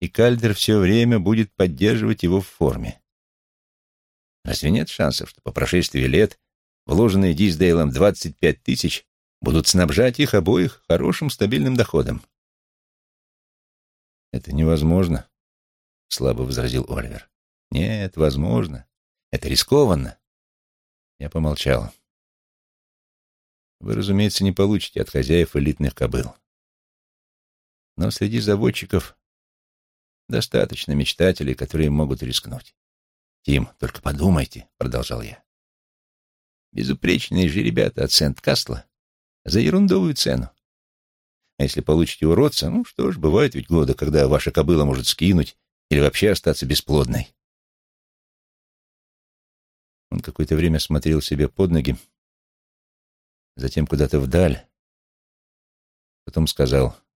и Кальдер все время будет поддерживать его в форме. Разве нет шансов, что по прошествии лет вложенные Диздейлом 25 тысяч будут снабжать их обоих хорошим стабильным доходом? «Это невозможно», — слабо возразил Оливер. «Нет, возможно. Это рискованно». Я помолчал. «Вы, разумеется, не получите от хозяев элитных кобыл. Но среди заводчиков достаточно мечтателей, которые могут рискнуть. «Тим, только подумайте», — продолжал я. «Безупречные же ребята от Сент-Кастла за ерундовую цену. А если получите уродца, ну что ж, бывают ведь годы, когда ваша кобыла может скинуть или вообще остаться бесплодной». Он какое-то время смотрел себе под ноги, затем куда-то вдаль, потом сказал —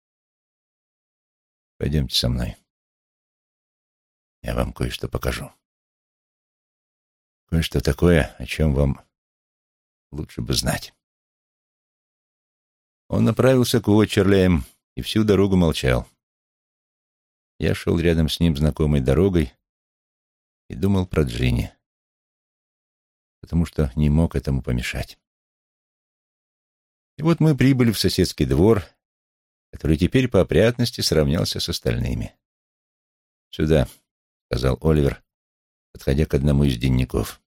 Пойдемте со мной. Я вам кое-что покажу. Кое-что такое, о чем вам лучше бы знать. Он направился к Уотчерлеям и всю дорогу молчал. Я шел рядом с ним знакомой дорогой и думал про Джинни, потому что не мог этому помешать. И вот мы прибыли в соседский двор, который теперь по опрятности сравнялся с остальными. «Сюда», — сказал Оливер, подходя к одному из денников.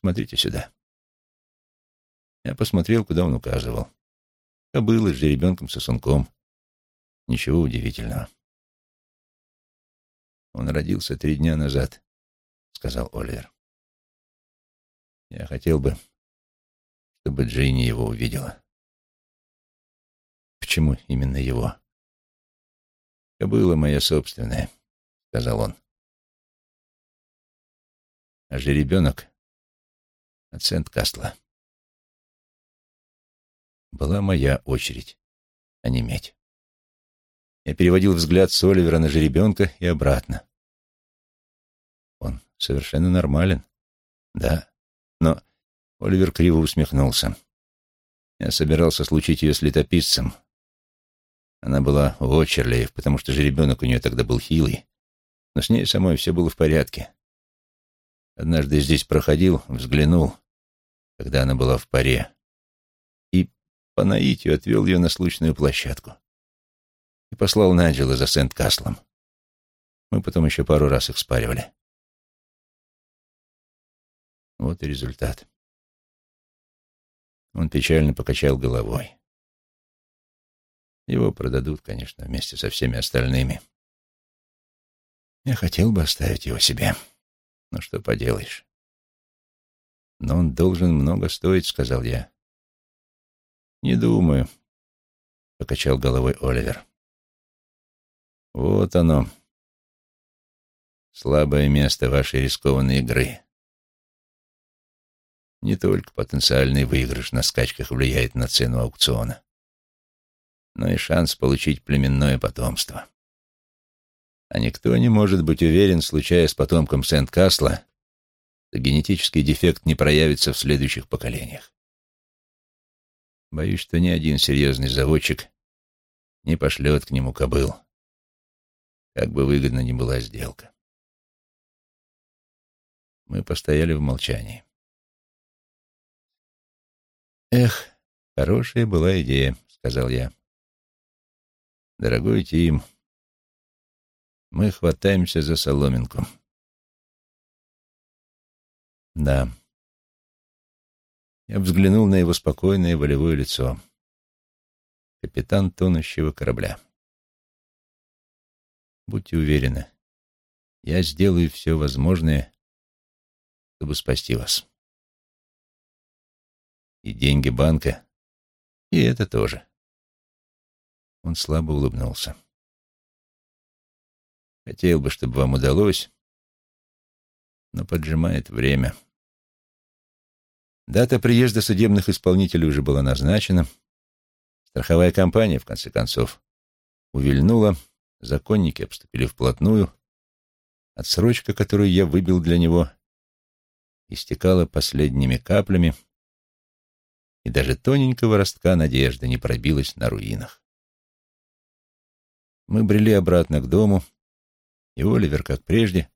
«Смотрите сюда». Я посмотрел, куда он указывал. Кобыла с жеребенком-сосунком. Ничего удивительного. «Он родился три дня назад», — сказал Оливер. «Я хотел бы, чтобы Джейни его увидела». Почему именно его? «Кобыла моя собственная», — сказал он. А жеребенок от Сент-Кастла. Была моя очередь онеметь. Я переводил взгляд с Оливера на жеребенка и обратно. Он совершенно нормален. Да, но Оливер криво усмехнулся. Я собирался случить ее с летописцем, она была у Очерлеев, потому что же ребенок у нее тогда был хилый. Но с ней самой все было в порядке. Однажды здесь проходил, взглянул, когда она была в паре, по наитию отвел ее на случную площадку. И послал Наджела за Сент-Каслом. Мы потом еще пару раз их спаривали. Вот и результат. Он печально покачал головой. Его продадут, конечно, вместе со всеми остальными. Я хотел бы оставить его себе. Но что поделаешь. Но он должен много стоить, сказал я. Не думаю, покачал головой Оливер. Вот оно. Слабое место вашей рискованной игры. Не только потенциальный выигрыш на скачках влияет на цену аукциона но и шанс получить племенное потомство. А никто не может быть уверен, случая с потомком Сент-Касла, что генетический дефект не проявится в следующих поколениях. Боюсь, что ни один серьезный заводчик не пошлет к нему кобыл, как бы выгодна ни была сделка. Мы постояли в молчании. «Эх, хорошая была идея», — сказал я. «Дорогой Тим, мы хватаемся за соломинку». «Да». Я взглянул на его спокойное волевое лицо. Капитан тонущего корабля. Будьте уверены, я сделаю все возможное, чтобы спасти вас. И деньги банка, и это тоже. Он слабо улыбнулся. Хотел бы, чтобы вам удалось, но поджимает время. Дата приезда судебных исполнителей уже была назначена. Страховая компания, в конце концов, увильнула, законники обступили вплотную. Отсрочка, которую я выбил для него, истекала последними каплями, и даже тоненького ростка надежды не пробилась на руинах. Мы брели обратно к дому, и Оливер, как прежде,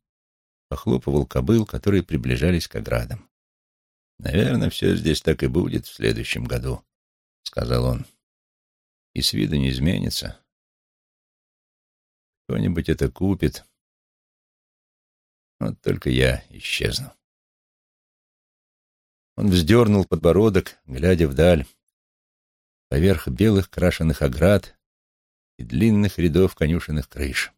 похлопывал кобыл, которые приближались к оградам. «Наверное, все здесь так и будет в следующем году», — сказал он. «И с виду не изменится. Кто-нибудь это купит. Вот только я исчезну». Он вздернул подбородок, глядя вдаль, поверх белых крашеных оград и длинных рядов конюшенных крыш.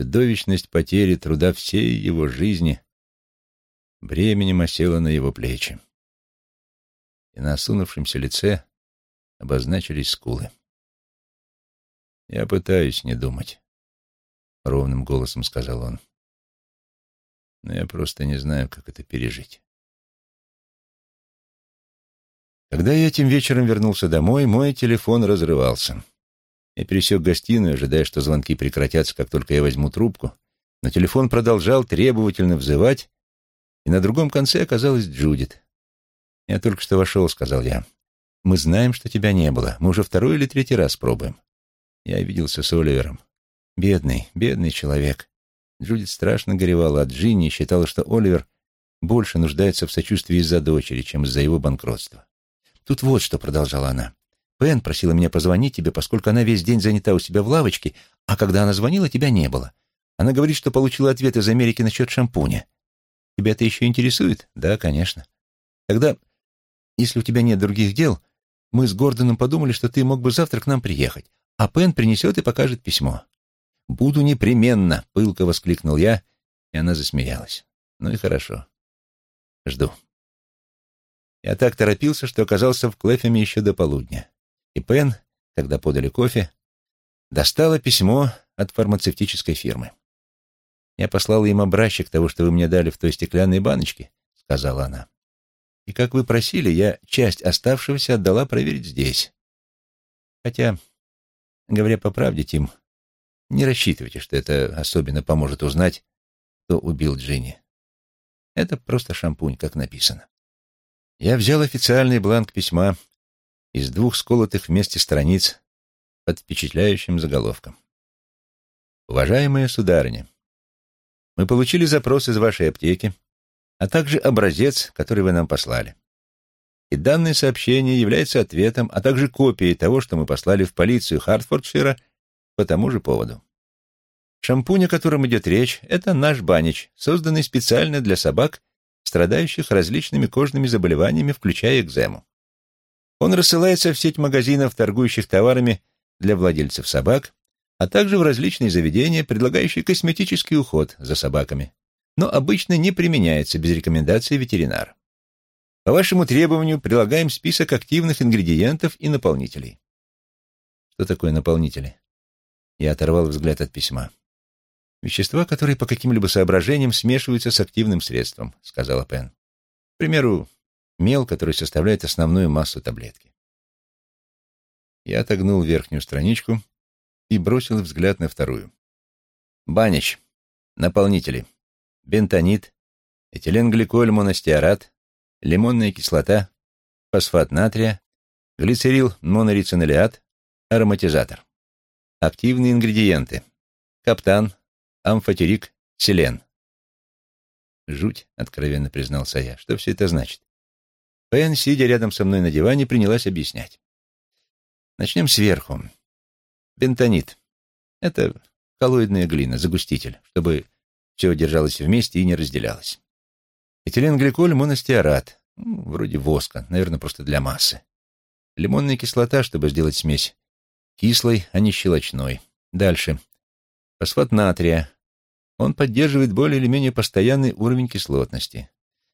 Чудовищность потери труда всей его жизни бременем осела на его плечи, и на осунувшемся лице обозначились скулы. «Я пытаюсь не думать», — ровным голосом сказал он. «Но я просто не знаю, как это пережить». Когда я этим вечером вернулся домой, мой телефон разрывался. Я пересек гостиную, ожидая, что звонки прекратятся, как только я возьму трубку, но телефон продолжал требовательно взывать, и на другом конце оказалась Джудит. «Я только что вошел», — сказал я. «Мы знаем, что тебя не было. Мы уже второй или третий раз пробуем». Я виделся с Оливером. Бедный, бедный человек. Джудит страшно горевала от Джинни и считала, что Оливер больше нуждается в сочувствии из-за дочери, чем из-за его банкротства. Тут вот что, продолжала она. Пен просила меня позвонить тебе, поскольку она весь день занята у себя в лавочке, а когда она звонила, тебя не было. Она говорит, что получила ответ из Америки насчет шампуня. Тебя это еще интересует? Да, конечно. Тогда, если у тебя нет других дел, мы с Гордоном подумали, что ты мог бы завтра к нам приехать, а Пен принесет и покажет письмо. «Буду непременно!» — пылко воскликнул я, и она засмеялась. «Ну и хорошо. Жду». Я так торопился, что оказался в Клэфеме еще до полудня. И Пен, когда подали кофе, достала письмо от фармацевтической фирмы. «Я послала им образчик того, что вы мне дали в той стеклянной баночке», — сказала она. «И, как вы просили, я часть оставшегося отдала проверить здесь. Хотя, говоря по правде, Тим, не рассчитывайте, что это особенно поможет узнать, кто убил Джинни. Это просто шампунь, как написано. Я взял официальный бланк письма из двух сколотых вместе страниц под впечатляющим заголовком. «Уважаемая сударыня, мы получили запрос из вашей аптеки, а также образец, который вы нам послали. И данное сообщение является ответом, а также копией того, что мы послали в полицию Хартфордшира по тому же поводу. Шампунь, о котором идет речь, это наш банич, созданный специально для собак страдающих различными кожными заболеваниями, включая экзему. Он рассылается в сеть магазинов, торгующих товарами для владельцев собак, а также в различные заведения, предлагающие косметический уход за собаками, но обычно не применяется без рекомендации ветеринара. По вашему требованию прилагаем список активных ингредиентов и наполнителей. Что такое наполнители? Я оторвал взгляд от письма. Вещества, которые по каким-либо соображениям смешиваются с активным средством, сказала Пен. К примеру, мел, который составляет основную массу таблетки. Я отогнул верхнюю страничку и бросил взгляд на вторую. Банич. Наполнители. Бентонит, этиленгликоль моностеарат, лимонная кислота, фосфат натрия, глицерил монорицинолеат, ароматизатор. Активные ингредиенты. Каптан, амфотерик, селен. Жуть, откровенно признался я. Что все это значит? Пен, сидя рядом со мной на диване, принялась объяснять. Начнем сверху. Бентонит. Это коллоидная глина, загуститель, чтобы все держалось вместе и не разделялось. Этиленгликоль моностеарат, ну, вроде воска, наверное, просто для массы. Лимонная кислота, чтобы сделать смесь кислой, а не щелочной. Дальше. Фосфат натрия. Он поддерживает более или менее постоянный уровень кислотности.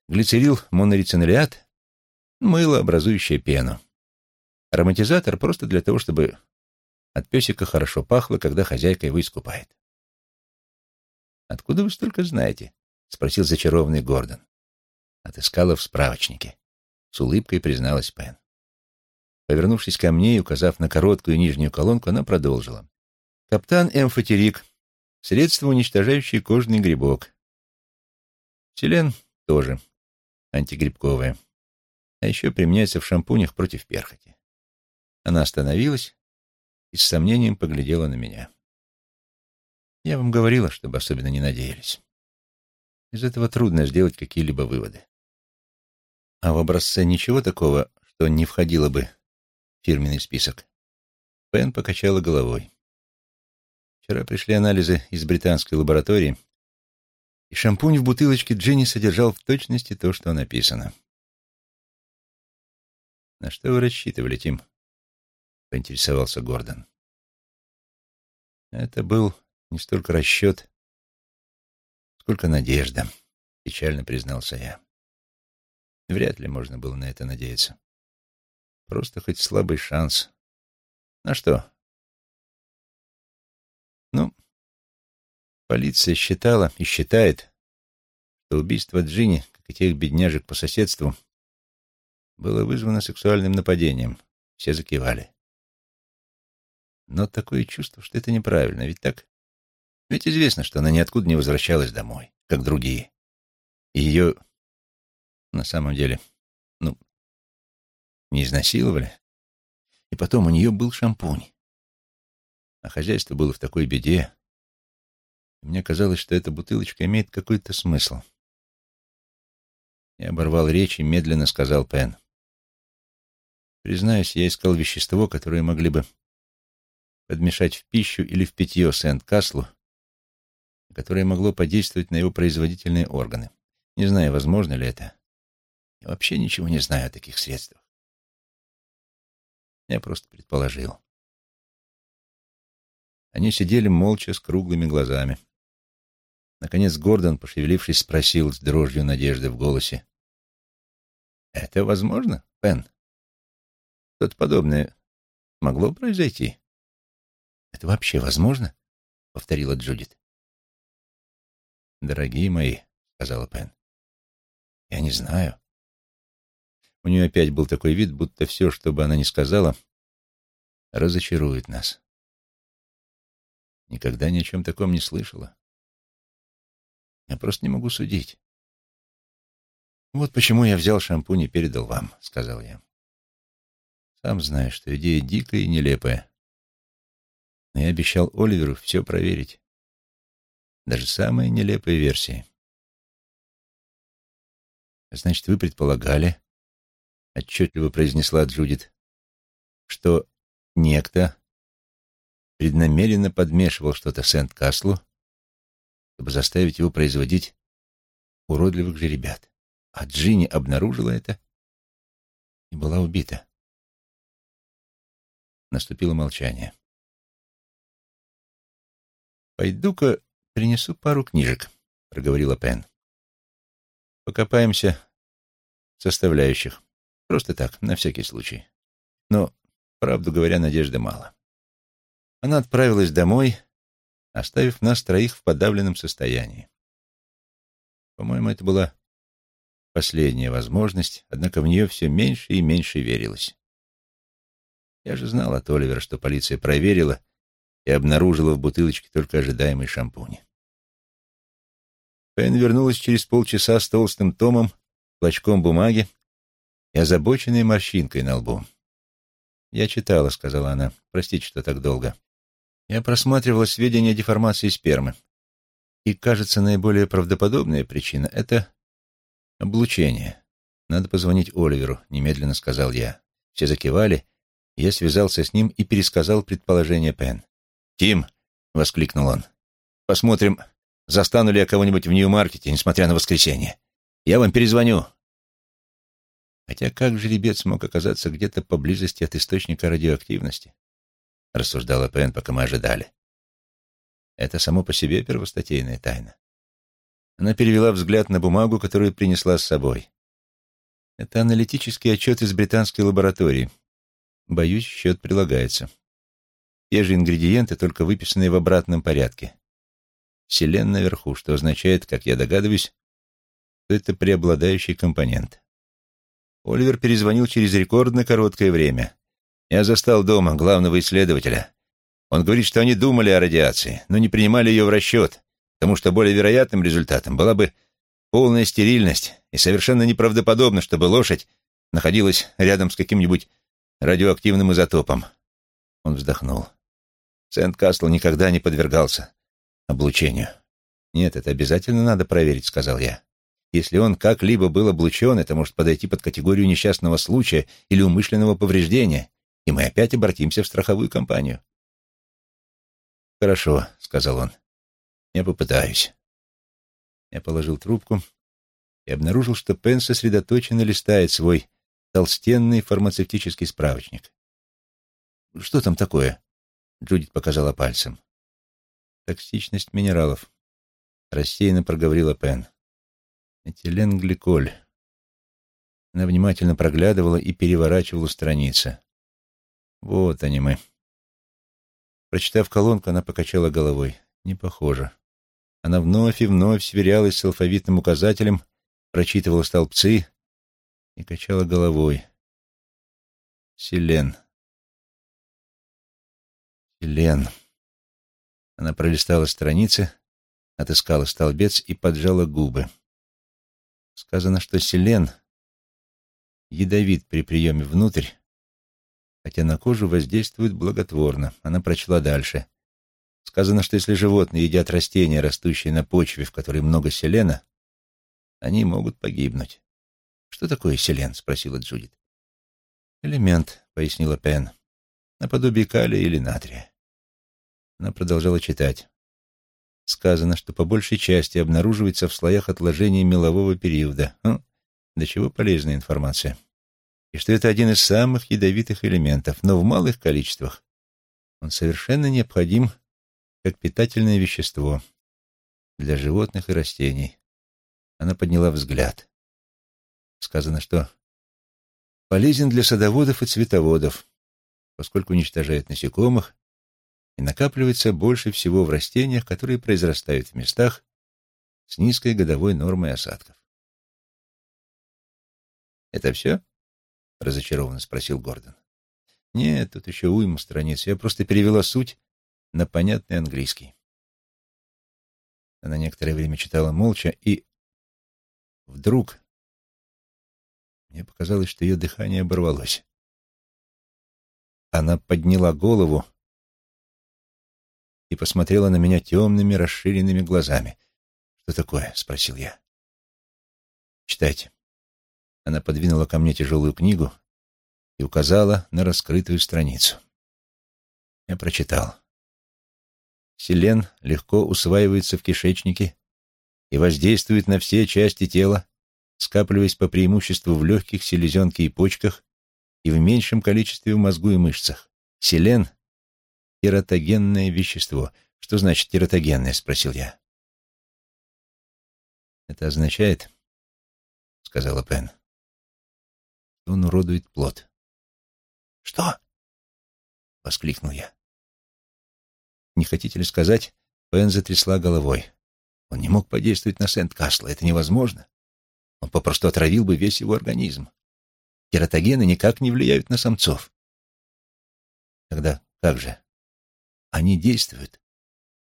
Глицерил монорицинолеат — мыло, образующее пену. Ароматизатор просто для того, чтобы от песика хорошо пахло, когда хозяйка его искупает. «Откуда вы столько знаете?» — спросил зачарованный Гордон. Отыскала в справочнике. С улыбкой призналась Пен. Повернувшись ко мне и указав на короткую нижнюю колонку, она продолжила. «Каптан эмфотерик. Средство, уничтожающее кожный грибок. Селен тоже антигрибковое. А еще применяется в шампунях против перхоти». Она остановилась и с сомнением поглядела на меня. Я вам говорила, чтобы особенно не надеялись. Из этого трудно сделать какие-либо выводы. А в образце ничего такого, что не входило бы в фирменный список? Пен покачала головой. Вчера пришли анализы из британской лаборатории, и шампунь в бутылочке Джинни содержал в точности то, что написано. «На что вы рассчитывали, Тим?» — поинтересовался Гордон. Это был не столько расчет, сколько надежда, печально признался я. Вряд ли можно было на это надеяться. Просто хоть слабый шанс. На что? Ну, полиция считала и считает, что убийство Джинни, как и тех бедняжек по соседству, было вызвано сексуальным нападением. Все закивали. Но такое чувство, что это неправильно, ведь так? Ведь известно, что она ниоткуда не возвращалась домой, как другие. И ее, на самом деле, ну, не изнасиловали. И потом у нее был шампунь. А хозяйство было в такой беде. И мне казалось, что эта бутылочка имеет какой-то смысл. Я оборвал речь и медленно сказал Пен. Признаюсь, я искал вещество, которое могли бы подмешать в пищу или в питье Сент-Каслу, которое могло подействовать на его производительные органы. Не знаю, возможно ли это. Я вообще ничего не знаю о таких средствах. Я просто предположил. Они сидели молча с круглыми глазами. Наконец Гордон, пошевелившись, спросил с дрожью надежды в голосе. «Это возможно, Пен? Что-то подобное могло произойти?» «Это вообще возможно?» — повторила Джудит. «Дорогие мои», — сказала Пен, — «я не знаю». У нее опять был такой вид, будто все, что бы она ни сказала, разочарует нас. Никогда ни о чем таком не слышала. Я просто не могу судить. «Вот почему я взял шампунь и передал вам», — сказал я. «Сам знаешь, что идея дикая и нелепая. Но я обещал Оливеру все проверить. Даже самые нелепые версии. Значит, вы предполагали, — отчетливо произнесла Джудит, — что некто преднамеренно подмешивал что-то Сент-Каслу, чтобы заставить его производить уродливых же ребят. А Джинни обнаружила это и была убита. Наступило молчание. «Пойду-ка принесу пару книжек», — проговорила Пен. «Покопаемся в составляющих. Просто так, на всякий случай. Но, правду говоря, надежды мало». Она отправилась домой, оставив нас троих в подавленном состоянии. По-моему, это была последняя возможность, однако в нее все меньше и меньше верилось. Я же знал от Оливера, что полиция проверила и обнаружила в бутылочке только ожидаемый шампунь. Пен вернулась через полчаса с толстым томом, клочком бумаги и озабоченной морщинкой на лбу. «Я читала», — сказала она. «Простите, что так долго. Я просматривала сведения о деформации спермы. И, кажется, наиболее правдоподобная причина — это облучение. Надо позвонить Оливеру», — немедленно сказал я. Все закивали, я связался с ним и пересказал предположение Пен. «Тим!» — воскликнул он. «Посмотрим, застану ли я кого-нибудь в Нью-Маркете, несмотря на воскресенье. Я вам перезвоню». Хотя как жеребец мог оказаться где-то поблизости от источника радиоактивности? Рассуждала Пен, пока мы ожидали. Это само по себе первостатейная тайна. Она перевела взгляд на бумагу, которую принесла с собой. Это аналитический отчет из британской лаборатории. Боюсь, счет прилагается. Те же ингредиенты, только выписанные в обратном порядке. Селен наверху, что означает, как я догадываюсь, что это преобладающий компонент. Оливер перезвонил через рекордно короткое время. Я застал дома главного исследователя. Он говорит, что они думали о радиации, но не принимали ее в расчет, потому что более вероятным результатом была бы полная стерильность, и совершенно неправдоподобно, чтобы лошадь находилась рядом с каким-нибудь радиоактивным изотопом. Он вздохнул. Сент-Кастл никогда не подвергался облучению. «Нет, это обязательно надо проверить», — сказал я. «Если он как-либо был облучен, это может подойти под категорию несчастного случая или умышленного повреждения, и мы опять обратимся в страховую компанию». «Хорошо», — сказал он. «Я попытаюсь». Я положил трубку и обнаружил, что Пен сосредоточенно листает свой толстенный фармацевтический справочник. «Что там такое?» Джудит показала пальцем. «Токсичность минералов», — рассеянно проговорила Пен. «Этиленгликоль». Она внимательно проглядывала и переворачивала страницы. «Вот они мы». Прочитав колонку, она покачала головой. «Не похоже». Она вновь и вновь сверялась с алфавитным указателем, прочитывала столбцы и качала головой. Селен. Селен. Она пролистала страницы, отыскала столбец и поджала губы. Сказано, что селен ядовит при приеме внутрь, хотя на кожу воздействует благотворно. Она прочла дальше. Сказано, что если животные едят растения, растущие на почве, в которой много селена, они могут погибнуть. «Что такое селен?» — спросила Джудит. «Элемент», — пояснила Пен, — «наподобие калия или натрия». Она продолжала читать. Сказано, что по большей части обнаруживается в слоях отложений мелового периода. Хм, до чего полезная информация. И что это один из самых ядовитых элементов, но в малых количествах. Он совершенно необходим как питательное вещество для животных и растений. Она подняла взгляд. Сказано, что полезен для садоводов и цветоводов, поскольку уничтожает насекомых и накапливается больше всего в растениях, которые произрастают в местах с низкой годовой нормой осадков. «Это все?» — разочарованно спросил Гордон. «Нет, тут еще уйма страниц. Я просто перевела суть на понятный английский. Она некоторое время читала молча, и вдруг мне показалось, что ее дыхание оборвалось. Она подняла голову и посмотрела на меня темными, расширенными глазами. «Что такое?» — спросил я. «Читайте». Она подвинула ко мне тяжелую книгу и указала на раскрытую страницу. Я прочитал. Селен легко усваивается в кишечнике и воздействует на все части тела, скапливаясь по преимуществу в легких, селезенке и почках и в меньшем количестве в мозгу и мышцах. Селен — тератогенное вещество. Что значит тератогенное? — спросил я. Это означает, — сказала Пен, — что он уродует плод. «Что?» — воскликнул я. Не хотите ли сказать? Пен затрясла головой. Он не мог подействовать на Сент-Касла, это невозможно. Он попросту отравил бы весь его организм. Кератогены никак не влияют на самцов. Тогда как же? Они действуют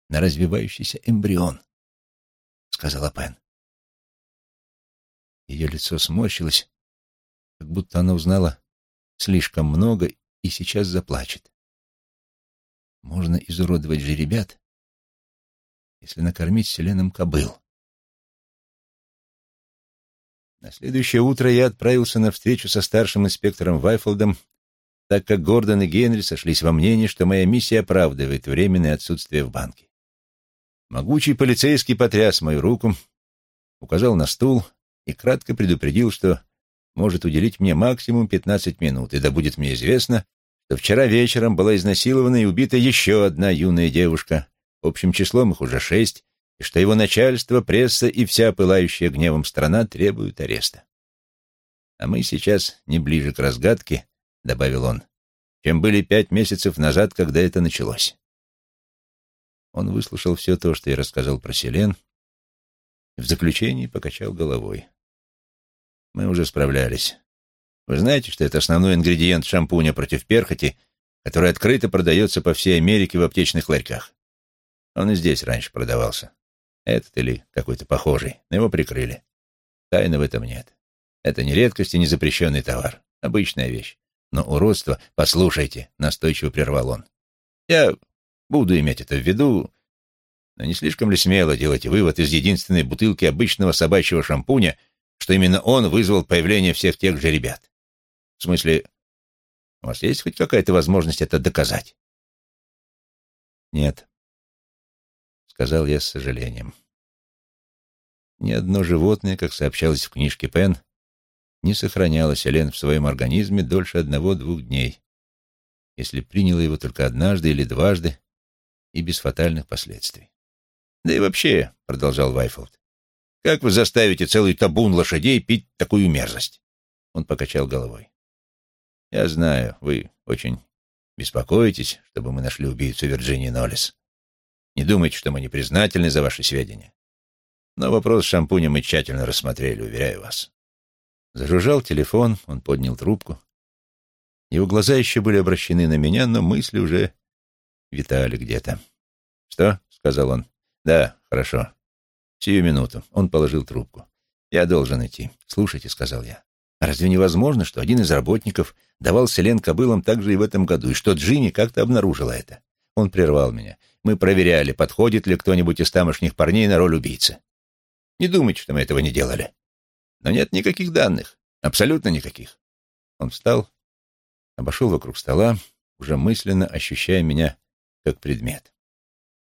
на развивающийся эмбрион, сказала Пен. Ее лицо сморщилось, как будто она узнала слишком много и сейчас заплачет. Можно изуродовать же ребят, если накормить селеном кобыл. На следующее утро я отправился на встречу со старшим инспектором Вайфолдом, так как Гордон и Генри сошлись во мнении, что моя миссия оправдывает временное отсутствие в банке. Могучий полицейский потряс мою руку, указал на стул и кратко предупредил, что может уделить мне максимум 15 минут, и да будет мне известно, что вчера вечером была изнасилована и убита еще одна юная девушка, общим числом их уже шесть, и что его начальство, пресса и вся пылающая гневом страна требуют ареста. А мы сейчас не ближе к разгадке, — добавил он, — чем были пять месяцев назад, когда это началось. Он выслушал все то, что я рассказал про Селен, и в заключении покачал головой. Мы уже справлялись. Вы знаете, что это основной ингредиент шампуня против перхоти, который открыто продается по всей Америке в аптечных ларьках. Он и здесь раньше продавался. Этот или какой-то похожий. Но его прикрыли. Тайны в этом нет. Это не редкость и не запрещенный товар. Обычная вещь. Но уродство... Послушайте, настойчиво прервал он. Я буду иметь это в виду, но не слишком ли смело делать вывод из единственной бутылки обычного собачьего шампуня, что именно он вызвал появление всех тех же ребят? В смысле, у вас есть хоть какая-то возможность это доказать? Нет, сказал я с сожалением. Ни одно животное, как сообщалось в книжке Пен, не сохраняло селен в своем организме дольше одного-двух дней, если приняло его только однажды или дважды и без фатальных последствий. «Да и вообще», — продолжал Вайфолд, — «как вы заставите целый табун лошадей пить такую мерзость?» Он покачал головой. «Я знаю, вы очень беспокоитесь, чтобы мы нашли убийцу Вирджинии Ноллес. Не думайте, что мы не признательны за ваши сведения. Но вопрос с шампунем мы тщательно рассмотрели, уверяю вас. Зажужжал телефон, он поднял трубку. Его глаза еще были обращены на меня, но мысли уже витали где-то. «Что?» — сказал он. «Да, хорошо. Сию минуту». Он положил трубку. «Я должен идти. Слушайте», — сказал я. «Разве невозможно, что один из работников давал селен кобылам также и в этом году, и что Джинни как-то обнаружила это?» Он прервал меня. Мы проверяли, подходит ли кто-нибудь из тамошних парней на роль убийцы. Не думайте, что мы этого не делали. Но нет никаких данных. Абсолютно никаких. Он встал, обошел вокруг стола, уже мысленно ощущая меня как предмет.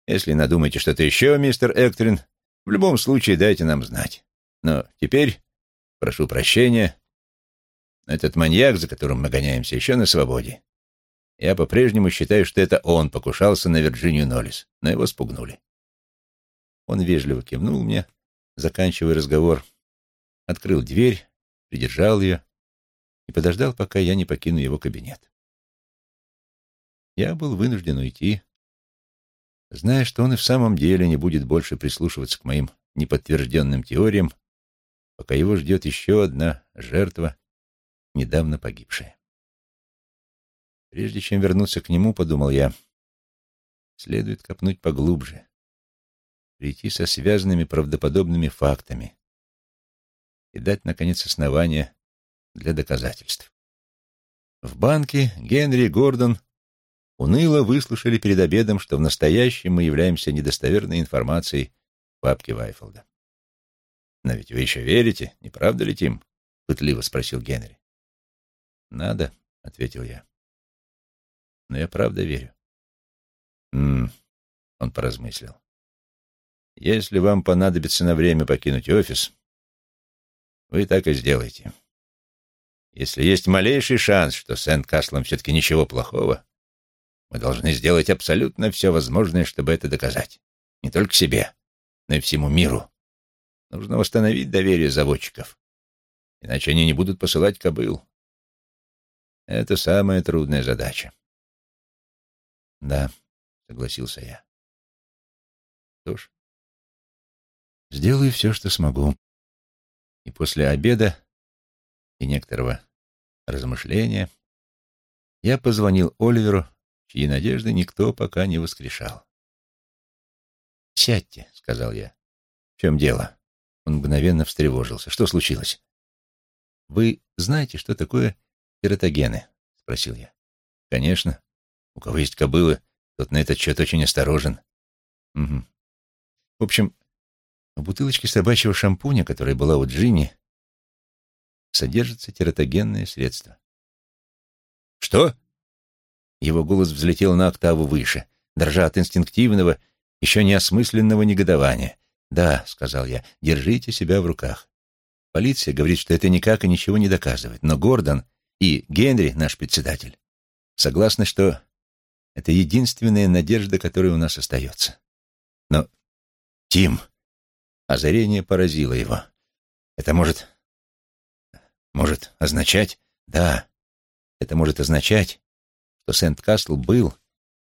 Если надумаете что-то еще, мистер Эктрин, в любом случае дайте нам знать. Но теперь, прошу прощения, этот маньяк, за которым мы гоняемся, еще на свободе. Я по-прежнему считаю, что это он покушался на Вирджинию Ноллис, но его спугнули. Он вежливо кивнул мне, заканчивая разговор, открыл дверь, придержал ее и подождал, пока я не покину его кабинет. Я был вынужден уйти, зная, что он и в самом деле не будет больше прислушиваться к моим неподтвержденным теориям, пока его ждет еще одна жертва, недавно погибшая. Прежде чем вернуться к нему, подумал я, следует копнуть поглубже, прийти со связанными правдоподобными фактами и дать, наконец, основания для доказательств. В банке Генри и Гордон уныло выслушали перед обедом, что в настоящем мы являемся недостоверной информацией папки Вайфолда. «Но ведь вы еще верите, не правда ли, Тим?» — пытливо спросил Генри. «Надо», — ответил я но я правда верю. М он поразмыслил. Если вам понадобится на время покинуть офис, вы так и сделаете. Если есть малейший шанс, что с Энд-Каслом все-таки ничего плохого, мы должны сделать абсолютно все возможное, чтобы это доказать. Не только себе, но и всему миру. Нужно восстановить доверие заводчиков, иначе они не будут посылать кобыл. Это самая трудная задача. Да, согласился я. Что ж, сделаю все, что смогу. И после обеда и некоторого размышления я позвонил Оливеру чьи надежды никто пока не воскрешал. «Сядьте», — сказал я. «В чем дело?» Он мгновенно встревожился. «Что случилось?» «Вы знаете, что такое тератогены?» — спросил я. «Конечно. У кого есть кобылы, тот на этот счет очень осторожен». «Угу. В общем, в бутылочке собачьего шампуня, которая была у Джинни, содержится тератогенное средство. «Что?» Его голос взлетел на октаву выше, дрожа от инстинктивного, еще неосмысленного негодования. «Да», — сказал я, — «держите себя в руках. Полиция говорит, что это никак и ничего не доказывает, но Гордон и Генри, наш председатель, согласны, что это единственная надежда, которая у нас остается. Но Тим, озарение поразило его. Это может... может означать... Да, это может означать, что Сент-Кастл был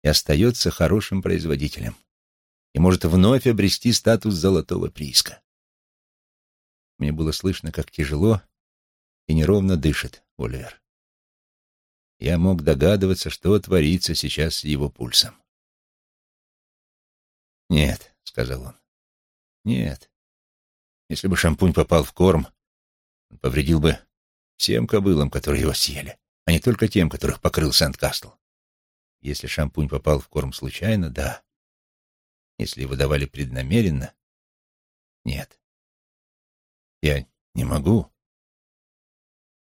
и остается хорошим производителем и может вновь обрести статус золотого прииска. Мне было слышно, как тяжело и неровно дышит Оливер. Я мог догадываться, что творится сейчас с его пульсом. «Нет», — сказал он, — «нет. Если бы шампунь попал в корм, он повредил бы всем кобылам, которые его съели, а не только тем, которых покрыл Сент-Кастл. Если шампунь попал в корм случайно, да. Если его давали преднамеренно, нет. Я не могу.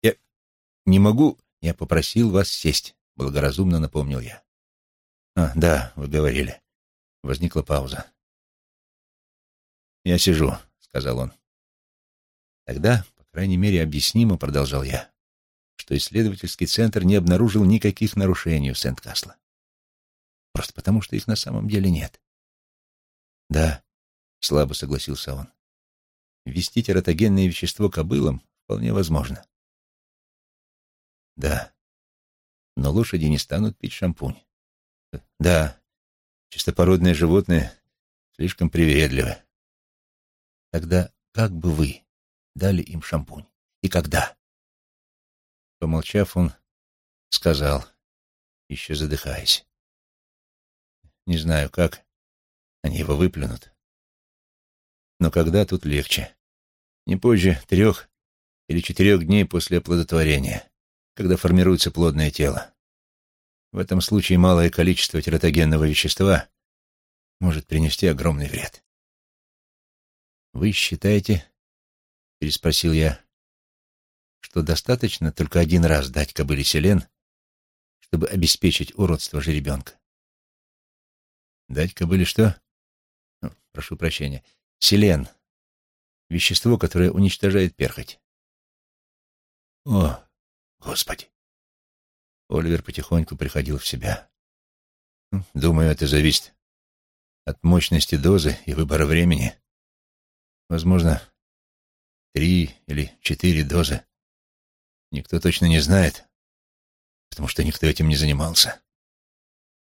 Я не могу. Я попросил вас сесть, благоразумно напомнил я. А, да, вы говорили. Возникла пауза. Я сижу, сказал он. Тогда, по крайней мере, объяснимо, продолжал я, что исследовательский центр не обнаружил никаких нарушений у Сент-Касла. Просто потому, что их на самом деле нет. Да, слабо согласился он. Ввести тератогенное вещество кобылам вполне возможно. Да, но лошади не станут пить шампунь. Да, чистопородные животные слишком привередливы. Тогда как бы вы дали им шампунь? И когда? Помолчав, он сказал, еще задыхаясь. Не знаю, как они его выплюнут. Но когда тут легче? Не позже трех или четырех дней после оплодотворения, когда формируется плодное тело. В этом случае малое количество тератогенного вещества может принести огромный вред. «Вы считаете, — переспросил я, — что достаточно только один раз дать кобыле селен, чтобы обеспечить уродство жеребенка?» «Дать кобыле что?» ну, «Прошу прощения. Селен. Вещество, которое уничтожает перхоть». «О, Господи!» Оливер потихоньку приходил в себя. «Думаю, это зависит от мощности дозы и выбора времени. Возможно, три или четыре дозы. Никто точно не знает, потому что никто этим не занимался.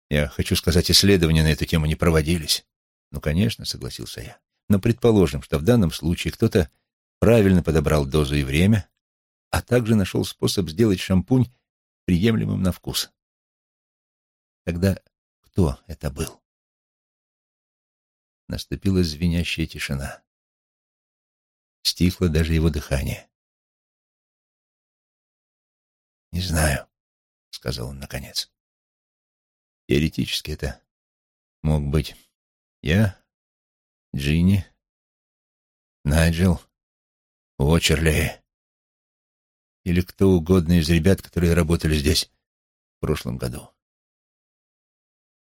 Я хочу сказать, исследования на эту тему не проводились. Ну, конечно, согласился я. Но предположим, что в данном случае кто-то правильно подобрал дозу и время, а также нашел способ сделать шампунь приемлемым на вкус. Тогда кто это был? Наступила звенящая тишина. Стихло даже его дыхание. «Не знаю», — сказал он наконец. «Теоретически это мог быть я, Джинни, Найджел, Уочерли или кто угодно из ребят, которые работали здесь в прошлом году.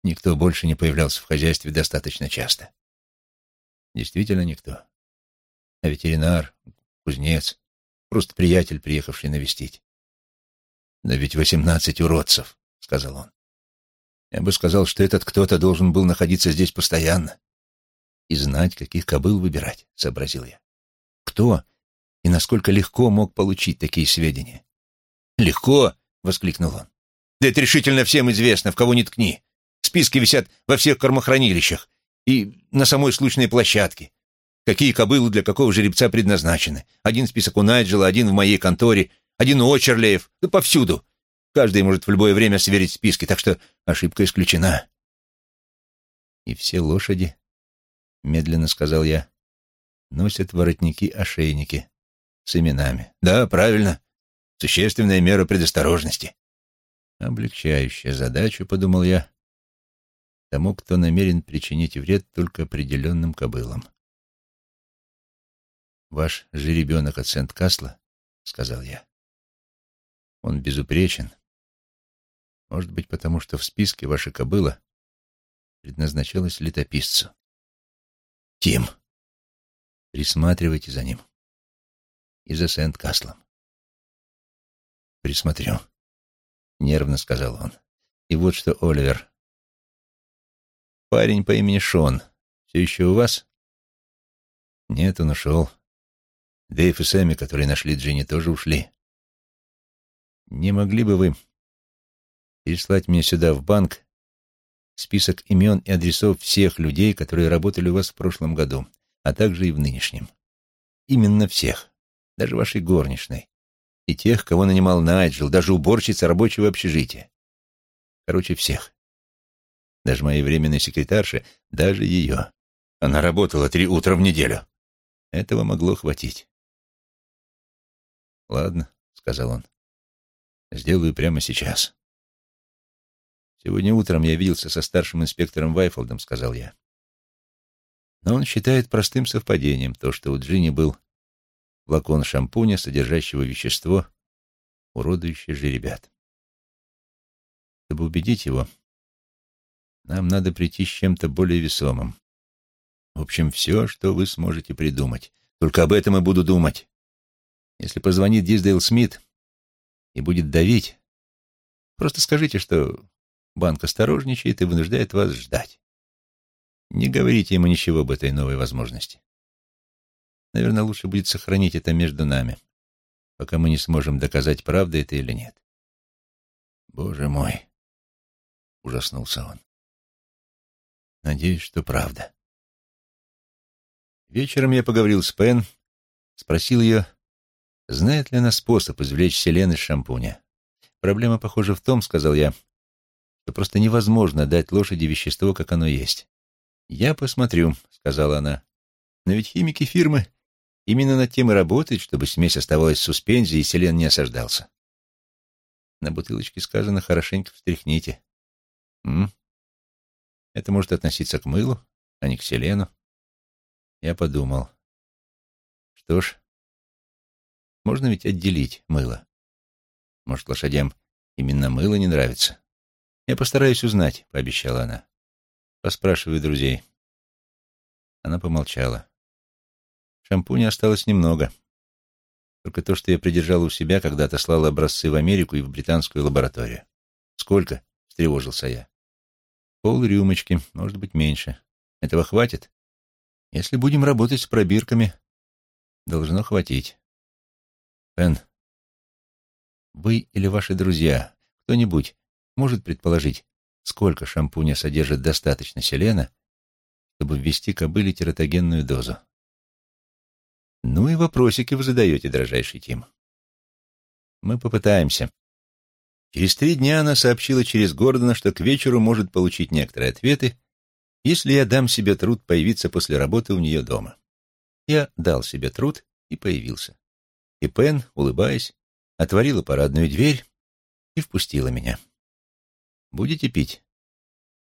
Никто больше не появлялся в хозяйстве достаточно часто. Действительно никто. А ветеринар, кузнец, просто приятель, приехавший навестить. «Но ведь восемнадцать уродцев», — сказал он. «Я бы сказал, что этот кто-то должен был находиться здесь постоянно и знать, каких кобыл выбирать», — сообразил я. «Кто и насколько легко мог получить такие сведения?» «Легко!» — воскликнул он. «Да это решительно всем известно, в кого ни ткни. Списки висят во всех кормохранилищах и на самой случной площадке. Какие кобылы для какого жеребца предназначены. Один список у Найджела, один в моей конторе, один у Очерлеев. Да повсюду. Каждый может в любое время сверить списки, так что ошибка исключена. И все лошади, медленно сказал я, носят воротники-ошейники с именами. Да, правильно. Существенная мера предосторожности. Облегчающая задачу, подумал я, тому, кто намерен причинить вред только определенным кобылам. «Ваш жеребенок от Сент-Касла», — сказал я. «Он безупречен, может быть, потому что в списке ваша кобыла предназначалась летописцу. Тим, присматривайте за ним. И за Сент-Каслом. Присмотрю, — нервно сказал он. И вот что, Оливер. Парень по имени Шон все еще у вас? Нет, он ушел. Дэйв и Сэмми, которые нашли Джинни, тоже ушли. Не могли бы вы переслать мне сюда в банк список имен и адресов всех людей, которые работали у вас в прошлом году, а также и в нынешнем. Именно всех, даже вашей горничной, и тех, кого нанимал Найджел, даже уборщица рабочего общежития. Короче, всех. Даже моей временной секретарши, даже ее. Она работала три утра в неделю. Этого могло хватить. «Ладно», — сказал он, — «сделаю прямо сейчас». «Сегодня утром я виделся со старшим инспектором Вайфолдом», — сказал я. Но он считает простым совпадением то, что у Джинни был флакон шампуня, содержащего вещество, уродующее жеребят. Чтобы убедить его, нам надо прийти с чем-то более весомым. В общем, все, что вы сможете придумать. Только об этом и буду думать. Если позвонит Диздейл Смит и будет давить, просто скажите, что Банк осторожничает и вынуждает вас ждать. Не говорите ему ничего об этой новой возможности. Наверное, лучше будет сохранить это между нами, пока мы не сможем доказать, правда это или нет. Боже мой, ужаснулся он. Надеюсь, что правда. Вечером я поговорил с Пен, спросил ее, знает ли она способ извлечь селен из шампуня. Проблема, похоже, в том, сказал я, что просто невозможно дать лошади вещество, как оно есть. «Я посмотрю», — сказала она. «Но ведь химики фирмы именно над тем и работают, чтобы смесь оставалась в суспензии и селен не осаждался». На бутылочке сказано «хорошенько встряхните». М? Это может относиться к мылу, а не к селену. Я подумал. Что ж, можно ведь отделить мыло. Может, лошадям именно мыло не нравится. «Я постараюсь узнать», — пообещала она. «Поспрашиваю друзей». Она помолчала. Шампуня осталось немного. Только то, что я придержала у себя, когда отослала образцы в Америку и в британскую лабораторию. «Сколько?» — встревожился я. «Пол рюмочки, может быть, меньше. Этого хватит? Если будем работать с пробирками, должно хватить». «Пен, вы или ваши друзья, кто-нибудь может предположить, сколько шампуня содержит достаточно селена, чтобы ввести кобыле тератогенную дозу. Ну и вопросики вы задаете, дрожайший Тим. Мы попытаемся. Через три дня она сообщила через Гордона, что к вечеру может получить некоторые ответы, если я дам себе труд появиться после работы у нее дома. Я дал себе труд и появился. И Пен, улыбаясь, отворила парадную дверь и впустила меня. Будете пить?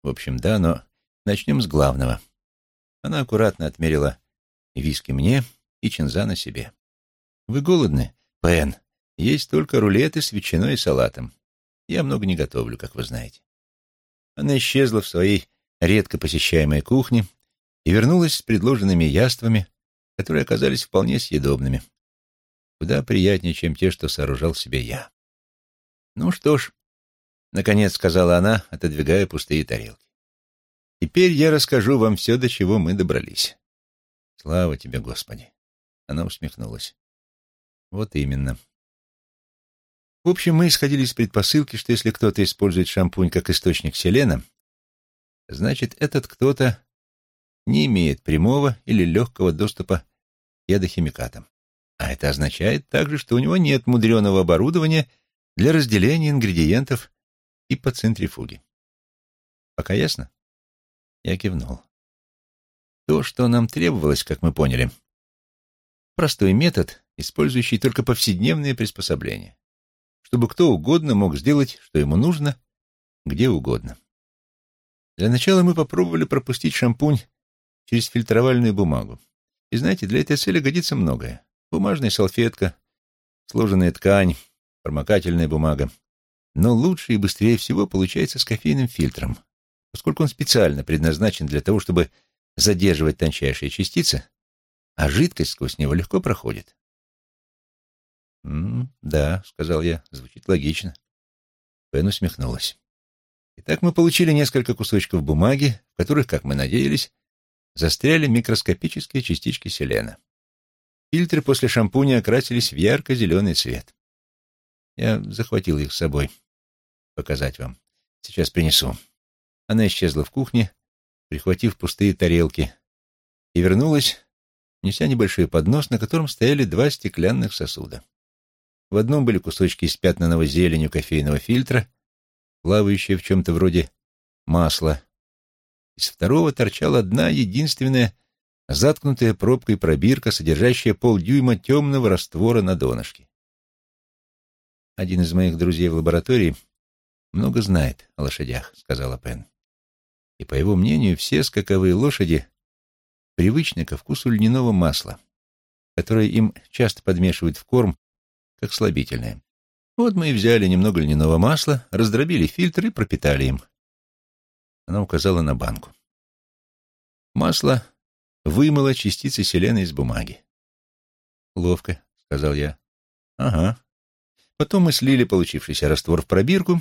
В общем, да, но начнем с главного. Она аккуратно отмерила виски мне и чинза себе. Вы голодны, Пен? Есть только рулеты с ветчиной и салатом. Я много не готовлю, как вы знаете. Она исчезла в своей редко посещаемой кухне и вернулась с предложенными яствами, которые оказались вполне съедобными. Куда приятнее, чем те, что сооружал себе я. Ну что ж, Наконец сказала она, отодвигая пустые тарелки. Теперь я расскажу вам все, до чего мы добрались. Слава тебе, Господи. Она усмехнулась. Вот именно. В общем, мы исходили из предпосылки, что если кто-то использует шампунь как источник селена, значит, этот кто-то не имеет прямого или легкого доступа к ядохимикатам. А это означает также, что у него нет мудреного оборудования для разделения ингредиентов и по центрифуге. Пока ясно? Я кивнул. То, что нам требовалось, как мы поняли, простой метод, использующий только повседневные приспособления, чтобы кто угодно мог сделать, что ему нужно, где угодно. Для начала мы попробовали пропустить шампунь через фильтровальную бумагу. И знаете, для этой цели годится многое. Бумажная салфетка, сложенная ткань, промокательная бумага. Но лучше и быстрее всего получается с кофейным фильтром, поскольку он специально предназначен для того, чтобы задерживать тончайшие частицы, а жидкость сквозь него легко проходит. «М «Да», — сказал я, — «звучит логично». Пен усмехнулась. Итак, мы получили несколько кусочков бумаги, в которых, как мы надеялись, застряли микроскопические частички селена. Фильтры после шампуня окрасились в ярко-зеленый цвет. Я захватил их с собой. Показать вам. Сейчас принесу. Она исчезла в кухне, прихватив пустые тарелки, и вернулась, неся небольшой поднос, на котором стояли два стеклянных сосуда. В одном были кусочки испятнанного зеленью кофейного фильтра, плавающие в чем-то вроде масла. Из второго торчала одна единственная заткнутая пробкой пробирка, содержащая полдюйма темного раствора на донышке. «Один из моих друзей в лаборатории много знает о лошадях», — сказала Пен. «И, по его мнению, все скаковые лошади привычны ко вкусу льняного масла, которое им часто подмешивают в корм, как слабительное. Вот мы и взяли немного льняного масла, раздробили фильтр и пропитали им». Она указала на банку. Масло вымыла частицы селена из бумаги. «Ловко», — сказал я. «Ага». Потом мы слили получившийся раствор в пробирку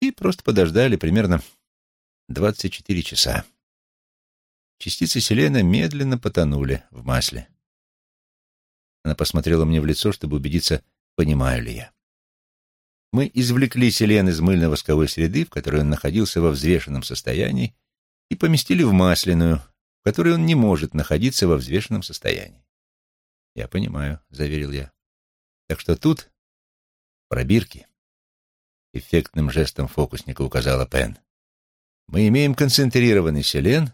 и просто подождали примерно 24 часа. Частицы селена медленно потонули в масле. Она посмотрела мне в лицо, чтобы убедиться, понимаю ли я. Мы извлекли селен из мыльно-восковой среды, в которой он находился во взвешенном состоянии, и поместили в масляную, в которой он не может находиться во взвешенном состоянии. «Я понимаю», — заверил я. «Так что тут пробирки», — эффектным жестом фокусника указала Пен. «Мы имеем концентрированный селен,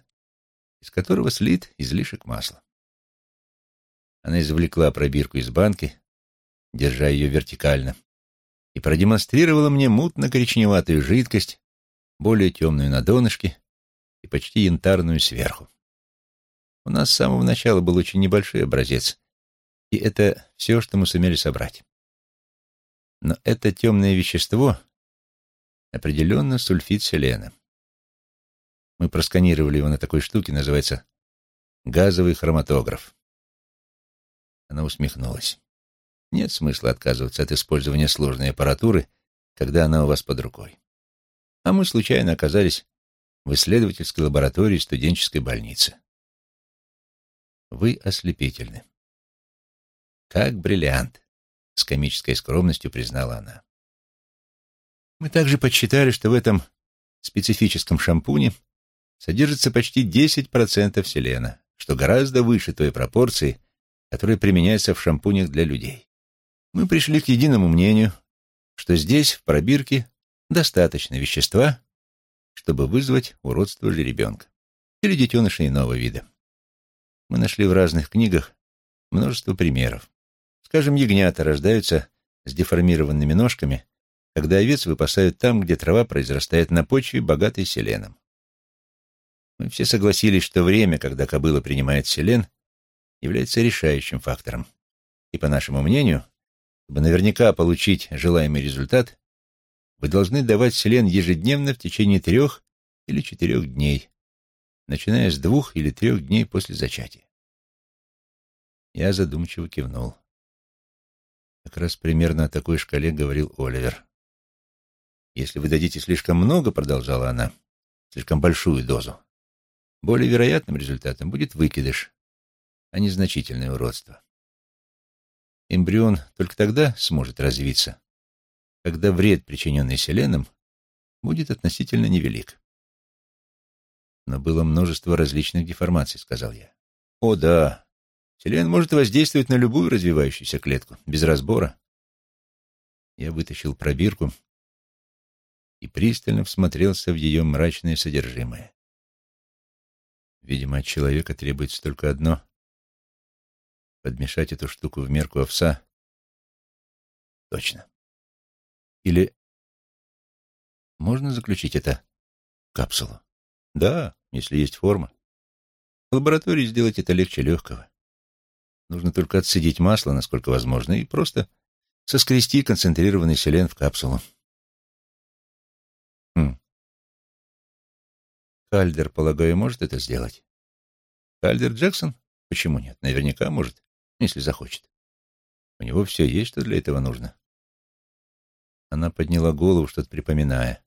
из которого слит излишек масла». Она извлекла пробирку из банки, держа ее вертикально, и продемонстрировала мне мутно-коричневатую жидкость, более темную на донышке и почти янтарную сверху. У нас с самого начала был очень небольшой образец, и это все, что мы сумели собрать. Но это темное вещество определенно сульфид селена. Мы просканировали его на такой штуке, называется газовый хроматограф. Она усмехнулась. Нет смысла отказываться от использования сложной аппаратуры, когда она у вас под рукой. А мы случайно оказались в исследовательской лаборатории студенческой больницы. Вы ослепительны. Как бриллиант, с комической скромностью признала она. Мы также подсчитали, что в этом специфическом шампуне содержится почти 10% селена, что гораздо выше той пропорции, которая применяется в шампунях для людей. Мы пришли к единому мнению, что здесь, в пробирке, достаточно вещества, чтобы вызвать уродство жеребенка или детеныша иного вида. Мы нашли в разных книгах множество примеров. Скажем, ягнята рождаются с деформированными ножками, когда овец выпасают там, где трава произрастает на почве, богатой селеном. Мы все согласились, что время, когда кобыла принимает селен, является решающим фактором. И, по нашему мнению, чтобы наверняка получить желаемый результат, вы должны давать селен ежедневно в течение трех или четырех дней, начиная с двух или трех дней после зачатия. Я задумчиво кивнул. Как раз примерно о такой шкале говорил Оливер. «Если вы дадите слишком много, — продолжала она, — слишком большую дозу, более вероятным результатом будет выкидыш, а не значительное уродство. Эмбрион только тогда сможет развиться, когда вред, причиненный селеном, будет относительно невелик. Но было множество различных деформаций, сказал я. О, да. Селен может воздействовать на любую развивающуюся клетку, без разбора. Я вытащил пробирку и пристально всмотрелся в ее мрачное содержимое. Видимо, от человека требуется только одно — подмешать эту штуку в мерку овса. Точно. Или можно заключить это в капсулу? Да, если есть форма. В лаборатории сделать это легче легкого. Нужно только отсадить масло, насколько возможно, и просто соскрести концентрированный селен в капсулу. Хм. Кальдер, полагаю, может это сделать? Кальдер Джексон? Почему нет? Наверняка может, если захочет. У него все есть, что для этого нужно. Она подняла голову, что-то припоминая.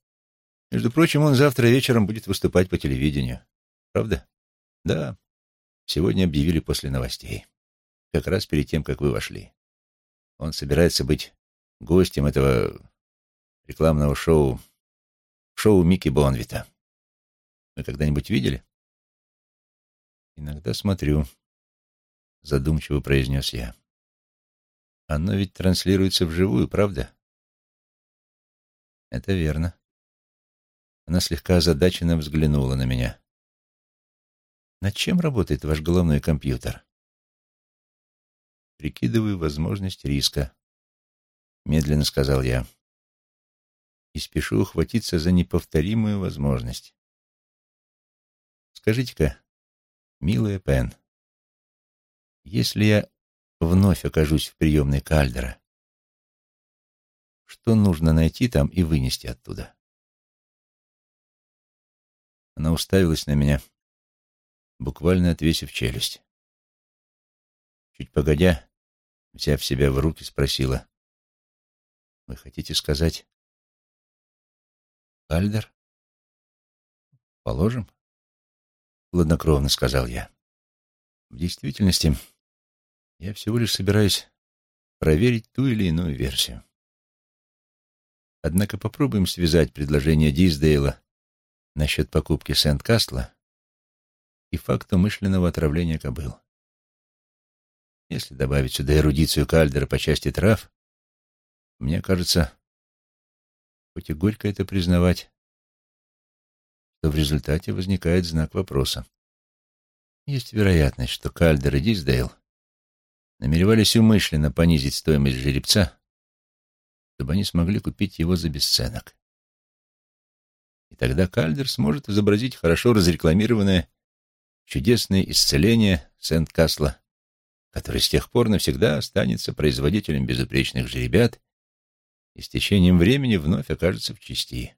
Между прочим, он завтра вечером будет выступать по телевидению. Правда? Да. Сегодня объявили после новостей. Как раз перед тем, как вы вошли. Он собирается быть гостем этого рекламного шоу, шоу Микки Бонвита. Вы когда-нибудь видели? Иногда смотрю, задумчиво произнес я. Оно ведь транслируется вживую, правда? Это верно. Она слегка озадаченно взглянула на меня. Над чем работает ваш головной компьютер? Прикидываю возможность риска, медленно сказал я. И спешу ухватиться за неповторимую возможность. Скажите-ка, милая Пен, если я вновь окажусь в приемной Кальдера, что нужно найти там и вынести оттуда? Она уставилась на меня, буквально отвесив челюсть. Чуть погодя, взяв себя в руки, спросила. «Вы хотите сказать Кальдер?» «Положим?» — хладнокровно сказал я. «В действительности, я всего лишь собираюсь проверить ту или иную версию. Однако попробуем связать предложение Диздейла насчет покупки Сент-Кастла и факт умышленного отравления кобыл. Если добавить сюда эрудицию Кальдера по части трав, мне кажется, хоть и горько это признавать, что в результате возникает знак вопроса. Есть вероятность, что Кальдер и Диздейл намеревались умышленно понизить стоимость жеребца, чтобы они смогли купить его за бесценок. И тогда Кальдер сможет изобразить хорошо разрекламированное чудесное исцеление Сент-Касла, который с тех пор навсегда останется производителем безупречных жеребят и с течением времени вновь окажется в чести.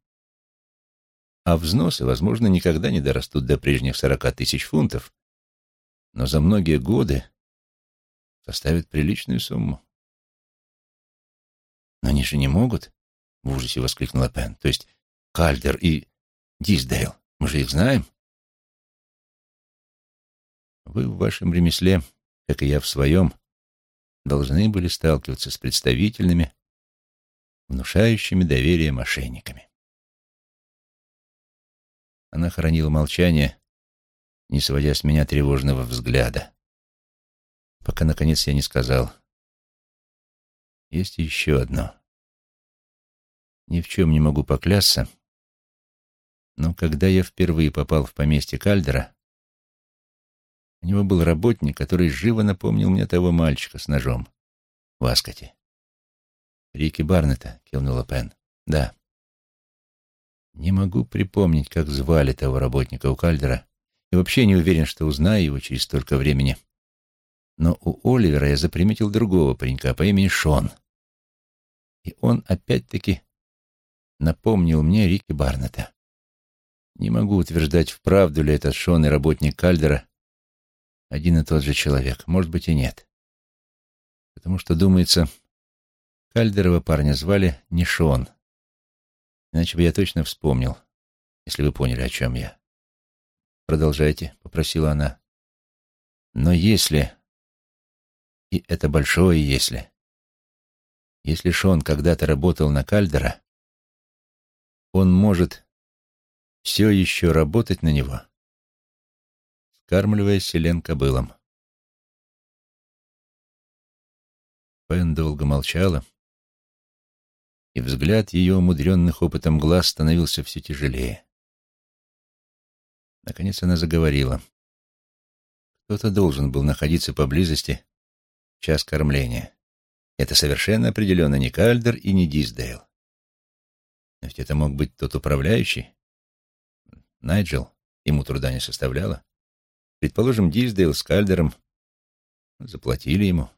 А взносы, возможно, никогда не дорастут до прежних сорока тысяч фунтов, но за многие годы составят приличную сумму. «Но они же не могут!» — в ужасе воскликнула Пен. «То есть Кальдер и Диздейл, мы же их знаем?» «Вы в вашем ремесле, как и я в своем, должны были сталкиваться с представительными, внушающими доверие мошенниками». Она хранила молчание, не сводя с меня тревожного взгляда, пока, наконец, я не сказал — есть еще одно. Ни в чем не могу поклясться, но когда я впервые попал в поместье Кальдера, у него был работник, который живо напомнил мне того мальчика с ножом в Аскоте. «Рики Барнета», — кивнула Пен. «Да». Не могу припомнить, как звали того работника у Кальдера, и вообще не уверен, что узнаю его через столько времени. Но у Оливера я заприметил другого паренька по имени Шон — и он опять-таки напомнил мне Рики Барнета. Не могу утверждать, вправду ли этот Шон и работник Кальдера один и тот же человек. Может быть и нет. Потому что, думается, Кальдерова парня звали не Шон. Иначе бы я точно вспомнил, если вы поняли, о чем я. «Продолжайте», — попросила она. «Но если...» И это большое «если...» Если Шон когда-то работал на Кальдера, он может все еще работать на него, скармливая селен кобылам. Пен долго молчала, и взгляд ее умудренных опытом глаз становился все тяжелее. Наконец она заговорила. Кто-то должен был находиться поблизости в час кормления. Это совершенно определенно не Кальдер и не Диздейл. Но ведь это мог быть тот управляющий. Найджел ему труда не составляло. Предположим, Диздейл с Кальдером заплатили ему.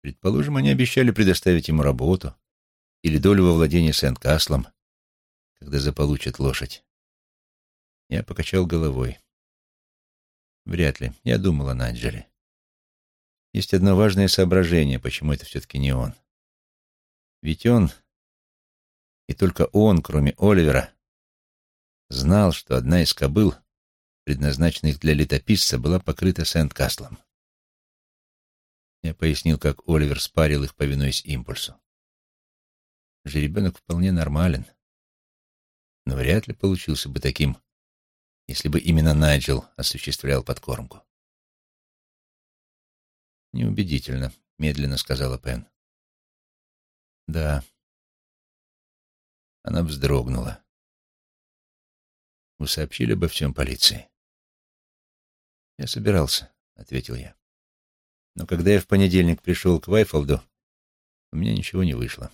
Предположим, они обещали предоставить ему работу или долю во владении Сент-Каслом, когда заполучат лошадь. Я покачал головой. Вряд ли. Я думал о Найджеле. Есть одно важное соображение, почему это все-таки не он. Ведь он, и только он, кроме Оливера, знал, что одна из кобыл, предназначенных для летописца, была покрыта Сент-Каслом. Я пояснил, как Оливер спарил их, повинуясь импульсу. Жеребенок вполне нормален, но вряд ли получился бы таким, если бы именно Найджел осуществлял подкормку. «Неубедительно», — медленно сказала Пен. «Да». Она вздрогнула. «Вы сообщили обо всем полиции?» «Я собирался», — ответил я. Но когда я в понедельник пришел к Вайфолду, у меня ничего не вышло.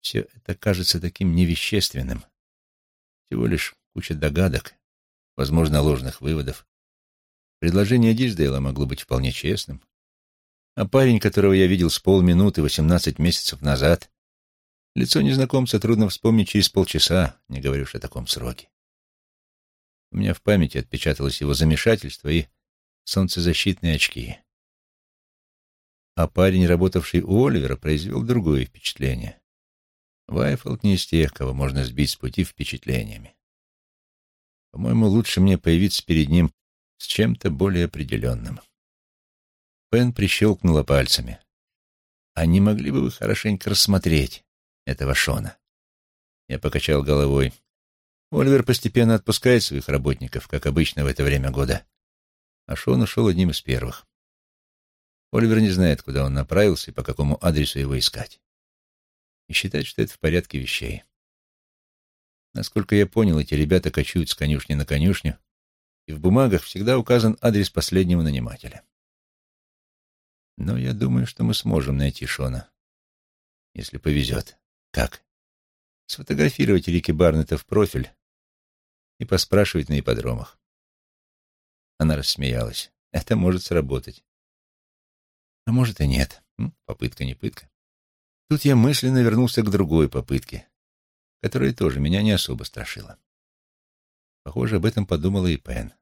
Все это кажется таким невещественным. Всего лишь куча догадок, возможно, ложных выводов. Предложение Диждейла могло быть вполне честным. А парень, которого я видел с полминуты восемнадцать месяцев назад, лицо незнакомца трудно вспомнить через полчаса, не говорю уж о таком сроке. У меня в памяти отпечаталось его замешательство и солнцезащитные очки. А парень, работавший у Оливера, произвел другое впечатление. Вайфолд не из тех, кого можно сбить с пути впечатлениями. По-моему, лучше мне появиться перед ним с чем-то более определенным. Пен прищелкнула пальцами. «А не могли бы вы хорошенько рассмотреть этого Шона?» Я покачал головой. Оливер постепенно отпускает своих работников, как обычно в это время года. А Шон ушел одним из первых. Оливер не знает, куда он направился и по какому адресу его искать. И считает, что это в порядке вещей. Насколько я понял, эти ребята кочуют с конюшни на конюшню, и в бумагах всегда указан адрес последнего нанимателя. Но я думаю, что мы сможем найти Шона, если повезет. Как? Сфотографировать Рики Барнета в профиль и поспрашивать на ипподромах. Она рассмеялась. Это может сработать. А может и нет. Попытка не пытка. Тут я мысленно вернулся к другой попытке, которая тоже меня не особо страшила. Похоже, об этом подумала и Пен.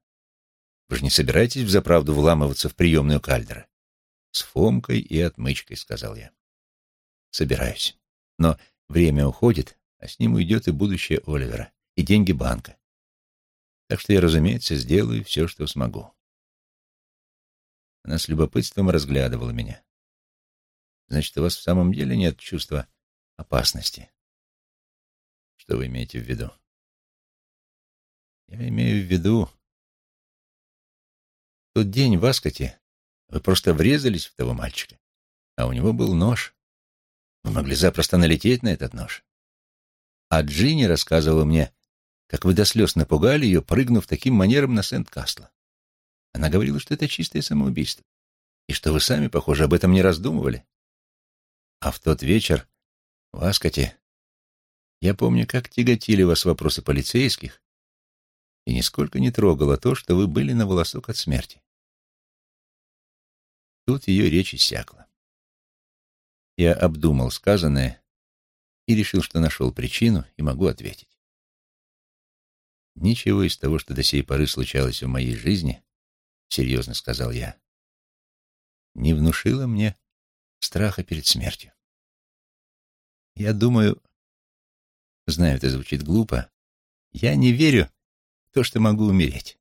Вы же не собираетесь взаправду вламываться в приемную кальдера? С Фомкой и отмычкой, сказал я. Собираюсь. Но время уходит, а с ним уйдет и будущее Оливера, и деньги банка. Так что я, разумеется, сделаю все, что смогу. Она с любопытством разглядывала меня. Значит, у вас в самом деле нет чувства опасности. Что вы имеете в виду? Я имею в виду... В тот день в Аскоте вы просто врезались в того мальчика, а у него был нож. Вы могли запросто налететь на этот нож. А Джинни рассказывала мне, как вы до слез напугали ее, прыгнув таким манером на Сент-Кастла. Она говорила, что это чистое самоубийство, и что вы сами, похоже, об этом не раздумывали. А в тот вечер в Аскоте я помню, как тяготили вас вопросы полицейских, и нисколько не трогало то, что вы были на волосок от смерти. Тут ее речь иссякла. Я обдумал сказанное и решил, что нашел причину и могу ответить. Ничего из того, что до сей поры случалось в моей жизни, — серьезно сказал я, — не внушило мне страха перед смертью. Я думаю, знаю, это звучит глупо, я не верю в то, что могу умереть.